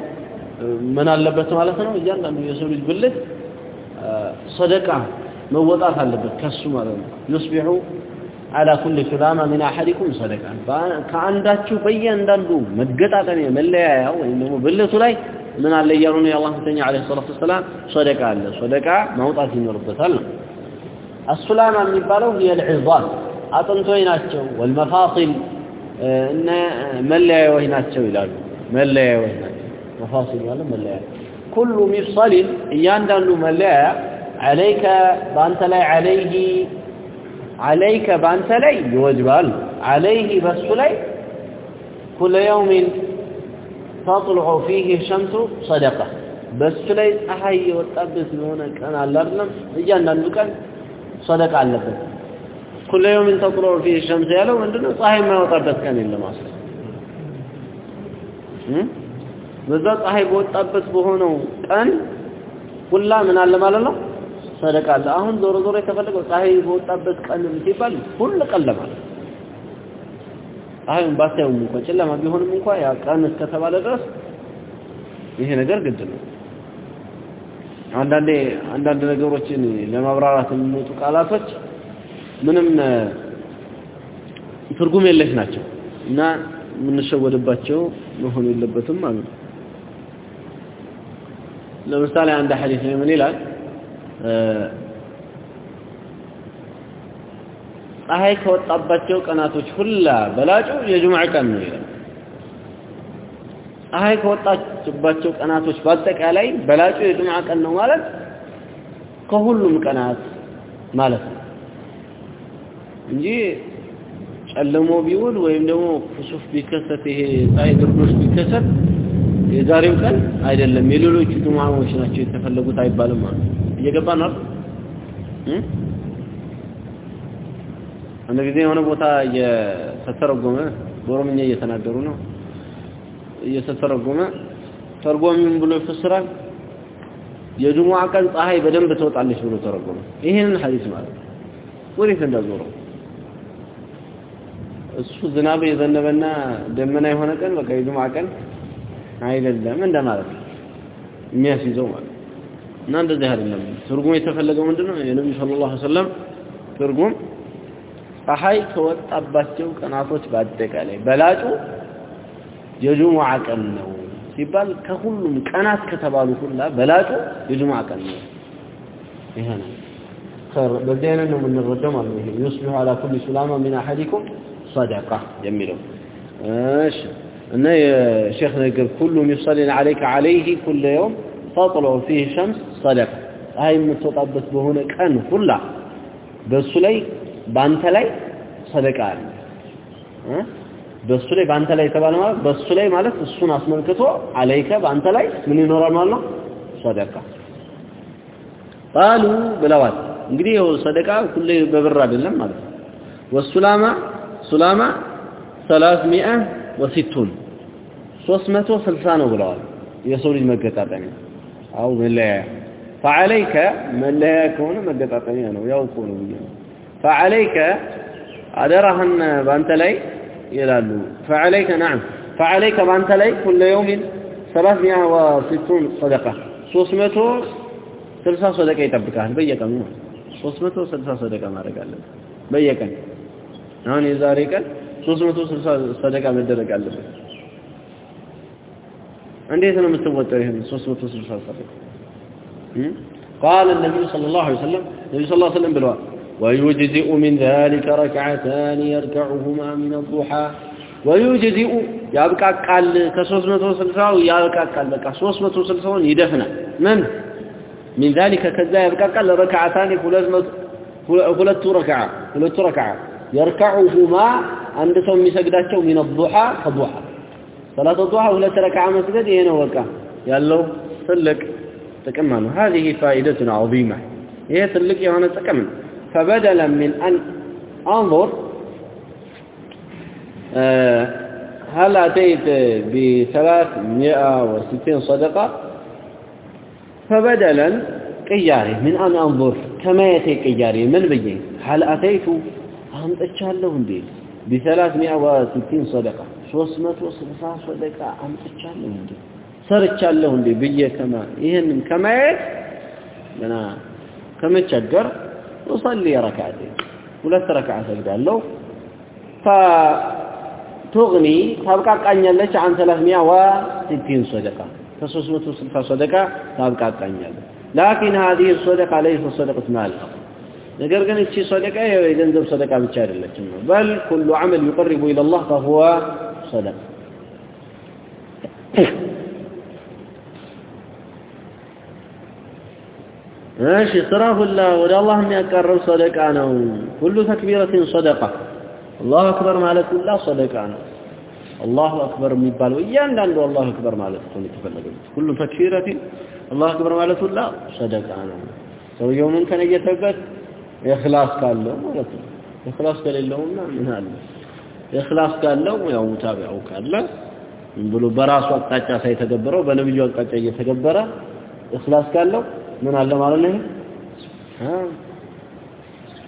ምን አለበት ማለት ነው እያንዳንዱ የሰው ልጅ ብልት ሰደቃ መወጣት አለበት ከሱ ማለት ነው ይስቢሑ على كل سلامة من أحدكم صدقة كأنداتشو بيانداندو مقطعتني مليا وإن ደግሞ ብልቱ ላይ ምን አለ እያሉ ነው የአላህ መልእክተኛ عليه الصلاة والسلام صدقة አለ صدقة ማውጣት ይኖርበታል ነው السلامة የሚባለው هي العظام አጥንቶች ናቸው والمفاصل እነ መለያዎች ናቸው ይላሉ መለያዎች ናቸው መፋሲል ማለት መለያ كل مفصل እያንዳንዱ መለያ عليك በአንተ ላይ عليه عليك بانت لي يوجبال عليه بس لي كل يوم ተጥልዑ ፊህ ሸምሱ ሰደቃ በሱ ላይ ፀሐይ የወጣበት የሆነ ቀን አለ እያንዳንዱ ቀን ሰደቃ አለበት ኩለ የውምን ተጥልዑ ፊህ ሸምስ ያለው ምንድነው ፀሐይ የማይወጣበት ቀን የለም አስለ በዛ ፀሐይ በወጣበት በሆነው ቀን ሁላ ምን አለ ማለት ነው ሰደቃ አለ አሁን ዞሮ ዞሮ የተፈለገው ፀሐይ በወጣበት ቀን ሲባል ሁሉ ቀን ለማለት ፀሐዩን ባታዩም እንኳን ጨለማ ቢሆንም እንኳን ያ ቀን እስከተባለ ድረስ ይሄ ነገር ግድ ነው። አንዳንዴ አንዳንድ ነገሮችን ለማብራራት የሚመጡ ቃላቶች ምንም ትርጉም የለሽ ናቸው እና የምንሸወድባቸው መሆን የለበትም ማለት ነው። ለምሳሌ አንድ ሐዲስ ላይ ምን ይላል ፀሐይ ከወጣባቸው ቀናቶች ሁላ በላጩ የጁምዓ ቀን ነው ይላል። ፀሐይ ከወጣችባቸው ቀናቶች በአጠቃላይ በላጩ የጁምዓ ቀን ነው ማለት ከሁሉም ቀናት ማለት ነው። እንጂ ጨለሞ ቢውል ወይም ደግሞ ኩሱፍ ቢከሰት ይሄ ፀሐይ ግርዶሽ ቢከሰት የዛሬው ቀን አይደለም። የሌሎቹ ጁምዓዎች ናቸው የተፈለጉት አይባልም ማለት እየገባ ነው አንድ ጊዜ የሆነ ቦታ እየተተረጎመ በኦሮምኛ እየተናገሩ ነው። እየተተረጎመ ተርጓሚውን ብሎ ይፈስራል? የጁሙዓ ቀን ፀሐይ በደንብ ትወጣለች ብሎ ተረጎመ። ይሄንን ሐዲስ ማለት ወዴት እንዳዞረው? እሱ ዝናብ የዘነበና ደመና የሆነ ቀን በቃ የጁሙዓ ቀን አይደለም እንደማለት ነው። የሚያስይዘው ማለት እና እንደዚህ አይደለም። ትርጉም የተፈለገው ምንድነው? የነብዩ ሰለላሁ ዐለይሂ ወሰለም ትርጉም ፀሐይ ከወጣባቸው ቀናቶች በአጠቃላይ በላጩ የጁሙዓ ቀን ነው ሲባል ከሁሉም ቀናት ከተባሉ ሁላ በላጩ የጁሙዓ ቀን ነው። ይሄ ነው በዚህ አይነት ነው የምንረዳው ማለት ነው። ዩስቢሁ አላ ኩሊ ሱላማ ሚን አሐዲኩም ሰደቃ የሚለው እሺ። እና የሼክ ነገር ኩሉ ሚሰሊን አለይከ አለይህ ኩለ የውም ተጥሎ ፊህ ሸምስ ሰደቃ ፀሐይ የምትወጣበት በሆነ ቀን ሁላ በእሱ ላይ በአንተ ላይ ሰደቃ አለ። በእሱ ላይ በአንተ ላይ የተባለ ማለት በእሱ ላይ ማለት እሱን አስመልክቶ አለይከ በአንተ ላይ ምን ይኖራል ማለት ነው? ሰደቃ። ቃሉ ብለዋል። እንግዲህ ይኸው ሰደቃ ሁሌ በብር አይደለም ማለት ነው። ወሱላማ ሱላማ ሰላስ ሚአ ወሲቱን ሶስት መቶ ስልሳ ነው ብለዋል የሰው ልጅ መገጣጠሚያ። አው መለያ ፈዐለይከ መለያ ከሆነ መገጣጠሚያ ነው። ያው ነው ብዬ ነው ፈዐለይከ አደራህን በአንተ ላይ ይላሉ ፈዐለይከ ናም ፈዐለይከ በአንተ ላይ ኩለ የውሚን ሰላት ሚአ ወሲቱን ሰደቃ ሶስት መቶ ስልሳ ሰደቃ ይጠብቃል በየቀኑ ሶስት መቶ ስልሳ ሰደቃ ማድረግ አለበት በየቀን አሁን የዛሬ ቀን ሶስት መቶ ስልሳ ሰደቃ መደረግ አለበት እንዴት ነው የምትወጣው ይሄን 360 ሰደቃ قال النبي صلى الله عليه وسلم النبي صلى الله عليه وسلم بالوا ويجزئ من ذلك ركعتان يركعهما من الضحى. ويجزئ يبقى قال كسوسمة يبقى قال بقى 360 يدفن من من ذلك كذا يبقى قال ركعتان ሁለቱ ركعه ሁለቱ ركعه يركعهما عند ሰው የሚሰግዳቸው من الضحى فضحى صلاه الضحى ሁለት ركعه مسجد ይሄ ነው በቃ ያለው ትልቅ ጥቅም ነው። هذه فائده عظيمه إيه ትልቅ የሆነ ጥቅም ነው። فبدلا من ان انظر هل اتيت ب 360 صدقه فبدلا قياري من ان انظر كما يتي قياري من بي هل اتيت አምጥቻለሁ እንዴ ب360 صدقه 360 ሰደቃ አምጥቻለሁ እንዴ ሰርቻለሁ እንዴ ብዬ ከማ ይሄንን ከማየት ገና ከመቸገር وصلي ركعتين ሁለት ረክዓ ሰግዳለሁ فتغني ታብቃቃኛለች عن 360 صدقه ከ360 صدقه ታብቃቃኛለች لكن هذه الصدقه ليست صدقه مال ነገር ግን እቺ ሰደቃ የገንዘብ ሰደቃ ብቻ አይደለችም በል كل عمل يقرب الى الله فهو صدقه እሺ ስራ ሁላ ወደ አላህ የሚያቀርብ ሰደቃ ነው። كل تكبيرة صدقة። አላሁ አክበር ማለት ሁላ ሰደቃ ነው። አላሁ አክበር የሚባለው እያንዳንዱ አላሁ አክበር ማለት ነው የተፈለገው። كل تكبيرة አላሁ አክበር ማለት ሁላ ሰደቃ ነው። ሰውየው ምን ከነየተበት ኢኽላስ ካለው ማለት ነው። ኢኽላስ ከሌለውና ምን አለ? ኢኽላስ ካለው ያው ሙታቢያው ካለ ብሎ በራሱ አቅጣጫ ሳይተገበረው በነብዩ አቅጣጫ እየተገበረ ኢኽላስ ካለው ምን አለ ማለት ነው?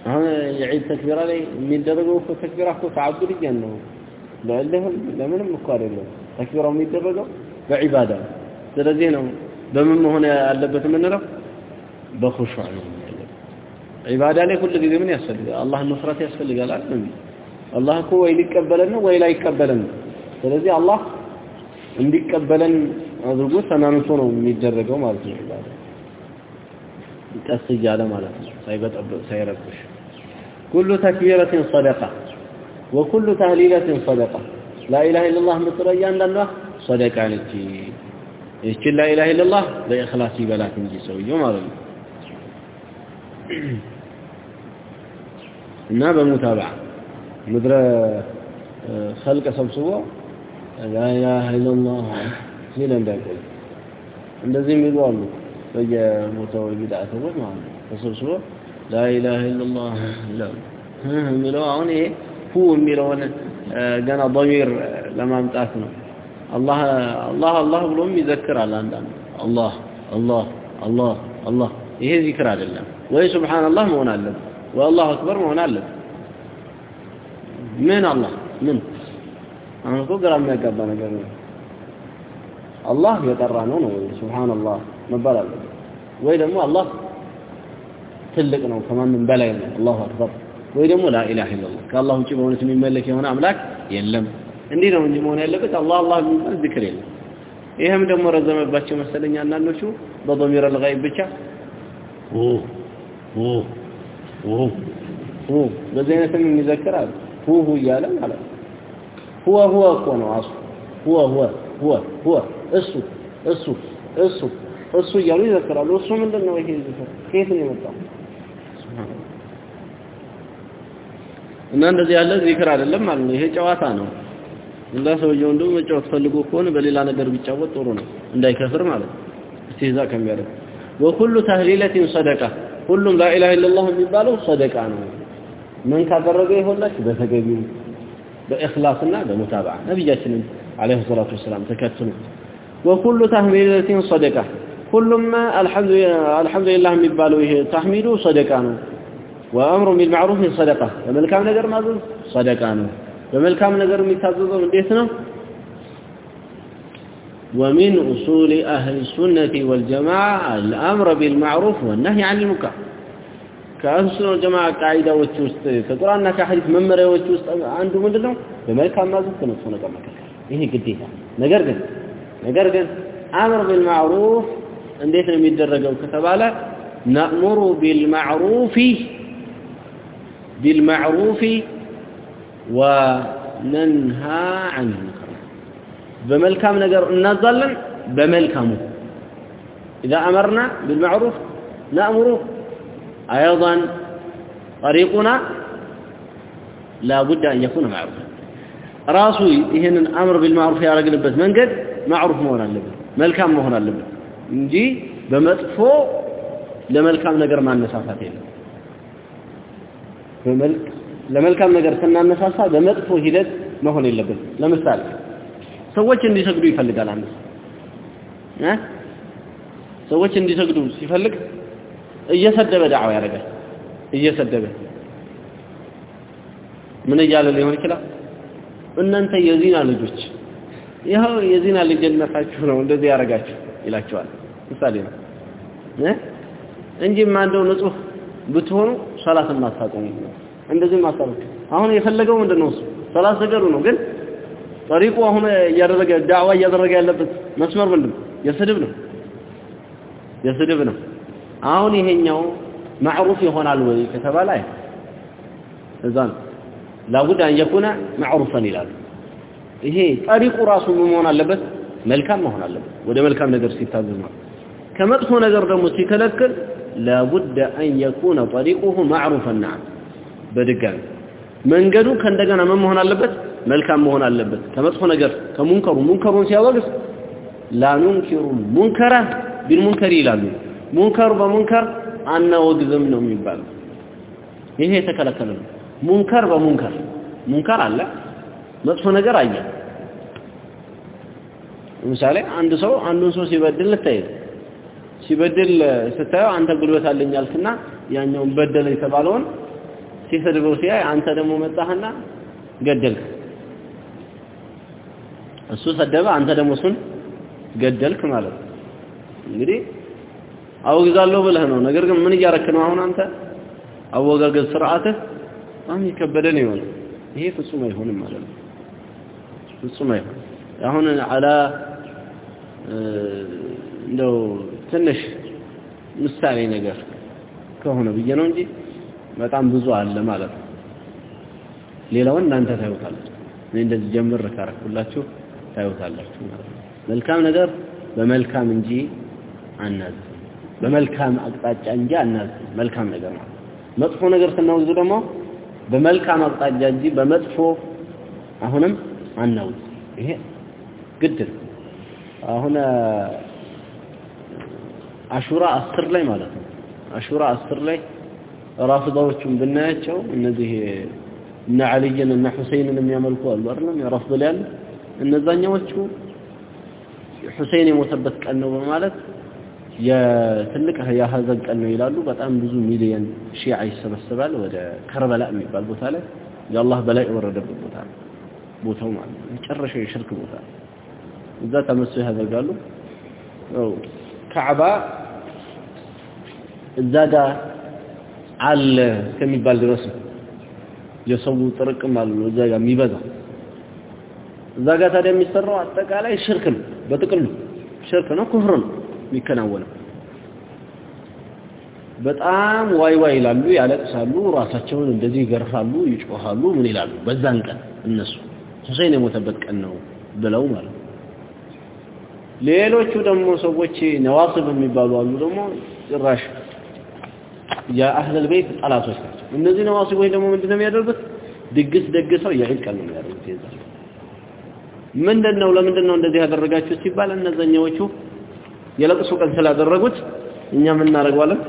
አሁን የዒድ ተክቢራ ላይ የሚደረገው እኮ ተክቢራ እኮ ተዓቡድያን ነው። ለእልህም ለምንም እኮ አይደለም። ተክቢራው የሚደረገው በዒባዳ ስለዚህ ነው በምን መሆን ያለበት የምንለው? በኹሹዕ ነው ዒባዳ ላይ ሁሉ ጊዜ ምን ያስፈልጋል? አላህን መፍራት ያስፈልጋል አይደል? አላህ እኮ ወይ ሊቀበለን ወይ ላይቀበለን ስለዚህ አላህ እንዲቀበለን አድርጎ ተናንሶ ነው የሚደረገው ማለት ነው ዒባዳ ቀስ እያለ ማለት ነው ሳይበጠብጥ ሳይረብሽ ኩሉ ተክቢረትን ሰደቃ ወኩሉ ተህሊለትን ሰደቃ ላኢላሃ ኢለላህ የምትለው እያንዳንዷ ሰደቃ ነች ይህችን ላኢላሃ ኢለላህ በኢኽላስ ይበላት እንጂ ሰውየው ማለት ነው እና በሙታባዓ ምድረ ኸልቅ ሰብስቦ ላኢላሃ ኢለላህ ሲል እንዳይቆይ እንደዚህ የሚሉ አሉ በየቦታው የቢድዓ ሰዎች ማለት ነው ተሰብስቦ ላኢላሃ ኢለላህ ይላሉ የሚለው አሁን ይሄ ሁ የሚለውን ገና ضمير ለማምጣት ነው አላህ አላህ አላህ ብሎም ይዘክራል አንዳንድ አላህ አላህ አላህ አላህ ይሄ ዚክር አይደለም ወይ ሱብሃንአላህ መሆን አለበት ወይ አላሁ አክበር መሆን አለበት ምን አላህ ምን አሁን እኮ ግራ የሚያጋባ ነገር ነው አላህ የጠራ ነው ነው ሱብሃንአላህ መባል አለበት። ወይ ደግሞ አላህ ትልቅ ነው ከማንም በላይ ነው። አላሁ አክበር። ወይ ደግሞ ላኢላሃ ኢላላህ ከአላህ ውጭ በእውነት የሚመለክ የሆነ አምላክ የለም። እንዲህ ነው እንጂ መሆን ያለበት አላህ አላህ የሚባል ዝክር የለም። ይህም ደግሞ ረዘመባቸው መሰለኝ አንዳንዶቹ በዶሚር አልጋይብ ብቻ በዚህ አይነትም የሚዘክር አለ። ሁ ሁ እያለ ማለት ነው። ሁወ ሁወ እኮ ነው አሱ። ሁወ ሁወ ሁወ ሁወ እሱ እሱ እሱ እሱ እያሉ ይዘክራሉ። እሱ ምንድን ነው ይሄ ዝክር? ከየት ነው የመጣው? እና እንደዚህ ያለ ዚክር አይደለም ማለት ነው። ይሄ ጨዋታ ነው። እንዳ ሰውየው እንደው መጫወት ፈልጎ ከሆነ በሌላ ነገር ቢጫወት ጥሩ ነው፣ እንዳይከፍር ማለት ነው። ከሚያደርግ ወኩሉ ተህሊለቲን ሰደቃ ሁሉም ላኢላሃ ኢለላህ የሚባለው ሰደቃ ነው። ምን ካደረገ ይሆናችሁ በተገቢው በእኽላስና በሙታባዓ ነቢያችንን ዓለይሂ ሰላቱ ወሰላም ተከትሉ። ወኩሉ ተህሊለቲን ሰደቃ ሁሉም አልሐምዱሊላህ የሚባለው ይሄ ተህሚዱ ሰደቃ ነው። ወአምሩ ቢልማዕሩፍ ሰደቃ በመልካም ነገር ማዘዝ ሰደቃ ነው። በመልካም ነገር የሚታዘዘው እንዴት ነው? ومن أصول أهل السنة والجماعة الأمر بالمعروف والنهي عن المنكر كأهل السنة والجماعة قاعدة وتوست كقرآن كحديث ممرة وتوست عنده مدنه بملكام ما زلت نفسه نقر مكان إيه قديها نقر قد نقر قد أمر بالمعروف እንዴት ነው የሚደረገው ከተባለ نأمر بالمعروف بالمعروف وننهى عن المنكر በመልካም ነገር እናዛለን በመልካሙ إذا أمرنا بالمعروف نأمر أيضا طريقنا لا بد أن يكون معروفا ራሱ ይህንን አምር ቢልማዕሩፍ ያደረግንበት መንገድ ማዕሩፍ መሆን አለበት መልካም መሆን አለበት እንጂ በመጥፎ ለመልካም ነገር ማነሳሳት የለም። ለመልካም ነገር ስናነሳሳ በመጥፎ ሂደት መሆን የለበት ለምሳሌ ሰዎች እንዲሰግዱ ይፈልጋል አንድ እ? ሰዎች እንዲሰግዱ ሲፈልግ እየሰደበ ዳዕዋ ያደርጋል። እየሰደበ ምን እያለ ሊሆን ይችላል? እናንተ የዚና ልጆች ይኸው የዚና ልጅነታችሁ ነው እንደዚህ ያደርጋችሁ ይላቸዋል። ምሳሌ ነው። እንጂማ እንደው ንጹህ ብትሆኑ ሰላትን ማታቆሙ እንደዚህ ማታቆሙ አሁን የፈለገው ምንድነው? እሱ ሰላት ሰገዱ ነው። ግን ጠሪቁ አሁን እያደረገ ዳዕዋ እያደረገ ያለበት መስመር ምንድን ነው? የስድብ ነው። የስድብ ነው። አሁን ይሄኛው ማዕሩፍ ይሆናል ወይ ከተባለ አይ እዛ ነው። ላቡድ አን የኩነ ይሄ ጠሪቁ ራሱ ምን መሆን አለበት? መልካም መሆን አለበት። ወደ መልካም ነገር ሲታዘዝ ነው። ከመጥፎ ነገር ደግሞ ሲከለክል لا بد أن يكون طريقه معروفا نعم በድጋሚ መንገዱ ከእንደገና ምን መሆን አለበት? መልካም መሆን አለበት። ከመጥፎ ነገር ከሙንከሩ ሙንከሩን ሲያወግዝ لا ننكر منكرا بالمنكر ይላሉ። ሙንከር በሙንከር አናወግዝም ነው የሚባለው። ይሄ የተከለከለ ነው። ሙንከር በሙንከር ሙንከር አለ፣ መጥፎ ነገር አየ። ለምሳሌ አንድ ሰው አንዱን ሰው ሲበድል ልታይ ሲበድል ስታየው አንተ ጉልበት አለኝ ያኛውን በደለ የተባለውን ሲሰድበው ሲያይ አንተ ደግሞ መጣህና ገደልክ። እሱ ሰደበ፣ አንተ ደግሞ እሱን ገደልክ ማለት ነው። እንግዲህ አወግዛለሁ ብለህ ነው። ነገር ግን ምን እያረክ ነው? አሁን አንተ አወጋገዝ ስርዓትህ በጣም የከበደ ነው ይሆናል። ይሄ ፍጹም አይሆንም ማለት ነው። ፍጹም አይሆንም። አሁን አላ እንደው ትንሽ ምሳሌ ነገር ከሆነ ብዬ ነው እንጂ በጣም ብዙ አለ ማለት ነው። ሌላውን እናንተ ታዩታላችሁ። እኔ እንደዚህ ጀምር ካረኩላችሁ ታዩታላችሁ ማለት ነው። መልካም ነገር በመልካም እንጂ አናዝ በመልካም አቅጣጫ እንጂ አናዝ መልካም ነገር ነው። መጥፎ ነገር ስናውዝ ደግሞ በመልካም አቅጣጫ እንጂ በመጥፎ አሁንም አናውዝ። ይሄ ግድ ነው። አሁን አሹራ አስር ላይ ማለት ነው። አሹራ አስር ላይ ራፍዳዎቹን ብናያቸው እነዚህ እነ አልይን እና ሁሴይንን የሚያመልኩ አሉ አይደለም የራፍድ ላይ እነዛኛዎቹ ሁሴን የሞተበት ቀን ነው በማለት የትልቅ የሀዘን ቀን ነው ይላሉ። በጣም ብዙ ሚሊየን ሺዓ ይሰበሰባል ወደ ከርበላ የሚባል ቦታ ላይ የአላህ በላይ የወረደበት ቦታ ነው። ቦታው ማለት ነው መጨረሻው የሽርክ ቦታ እዛ ተመስሎ ያደርጋሉ። ካዕባ እዛ ጋር አለ እስከሚባል ድረስ የሰው ጥርቅም ነው እዛ ጋር የሚበዛው። እዛ ጋር ታዲያ የሚሰራው አጠቃላይ ሽርክ ነው በጥቅሉ ሽርክ ነው ኩፍር ነው የሚከናወነው። በጣም ዋይ ዋይ ይላሉ ያለቅሳሉ ራሳቸውን እንደዚህ ይገርፋሉ ይጮሃሉ ምን ይላሉ? በዛን ቀን እነሱ ሁሴን የሞተበት ቀን ነው ብለው ማለት ነው። ሌሎቹ ደግሞ ሰዎች ነዋስብ የሚባሉ አሉ ደግሞ ጭራሽ የ أهل البيت ጠላቶች ናቸው። እነዚህ ነዋሲቦች ደግሞ ምንድነው የሚያደርጉት? ድግስ ደግሰው የዒድ ቀን ነው የሚያደርጉት። የዛ ምንድን ነው ለምንድን ነው እንደዚህ ያደረጋችሁት ሲባል እነዛኛዎቹ የለቅሶ ቀን ስላደረጉት እኛ ምን እናደርገዋለን?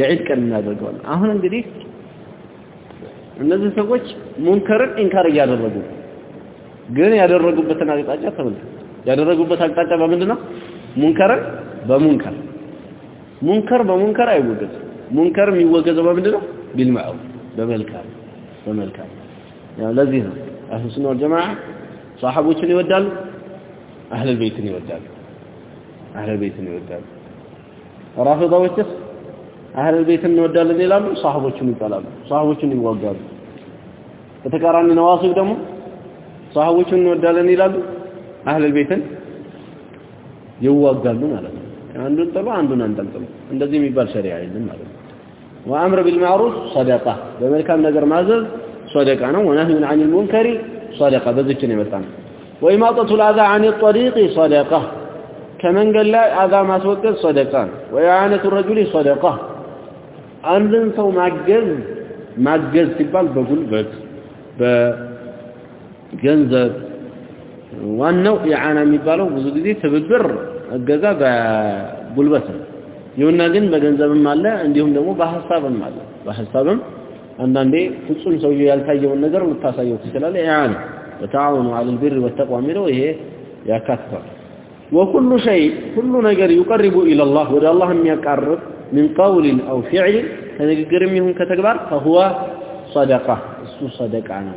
የዒድ ቀን እናደርገዋለን። አሁን እንግዲህ እነዚህ ሰዎች ሙንከርን ኢንካር እያደረጉ ግን ያደረጉበትን አቅጣጫ ተመልከቱ። ያደረጉበት አቅጣጫ በምንድን ነው? ሙንከርን በሙንከር ሙንከር በሙንከር አይወገዝም። ሙንከር የሚወገዘው በምንድን ነው? بالمعروف በመልካም በመልካም ያው ለዚህ ነው አህሉ ሱና ሰሃቦችን ይወዳሉ፣ አህለል ቤትን ይወዳሉ። አህለል ቤትን ይወዳሉ። ራፊዳዎችስ አህለል ቤትን እንወዳለን ይላሉ፣ ሰሃቦችን ይጠላሉ፣ ሰሃቦችን ይዋጋሉ። በተቃራኒ ነዋሲብ ደግሞ ሰሃቦችን እንወዳለን ይላሉ፣ አህለል ቤትን ይዋጋሉ ማለት ነው። አንዱን ጥሎ አንዱን አንጠልጥሎ እንደዚህ የሚባል ሸሪዓ የለም ማለት ነው። ወአምር ቢልማዕሩፍ ሰደቃ በመልካም ነገር ማዘዝ ሰደቃ ነው። ወነህዩን ዐኒል ሙንከሪ ሰደቃ በዚች ነው የመጣ ነው። ወኢማጠቱል አዛ ጠሪቂ ሰደቃ ከመንገድ ላይ አዛ ማስወገድ ሰደቃ ነው። ወኢዓነቱ ረጁሊ ሰደቃ አንድን ሰው ማገዝ ማገዝ ሲባል በጉልበት በገንዘብ ዋናው ኢዓና የሚባለው ብዙ ጊዜ ትብብር እገዛ በጉልበት ነው። ይሁንና ግን በገንዘብም አለ እንዲሁም ደግሞ በሐሳብም አለ። በሐሳብም አንዳንዴ ፍጹም ሰውየው ያልታየውን ነገር ልታሳየው ትችላለህ። إعانة وتعاونوا على البر والتقوى የሚለው ይሄ ያካትታል። وكل شيء ሁሉ ነገር يقرب إلى الله ወደ አላህ የሚያቃርብ من قول أو فعل ከንግግርም ይሁን ከተግባር فهو صدقة እሱ ሰደቃ ነው።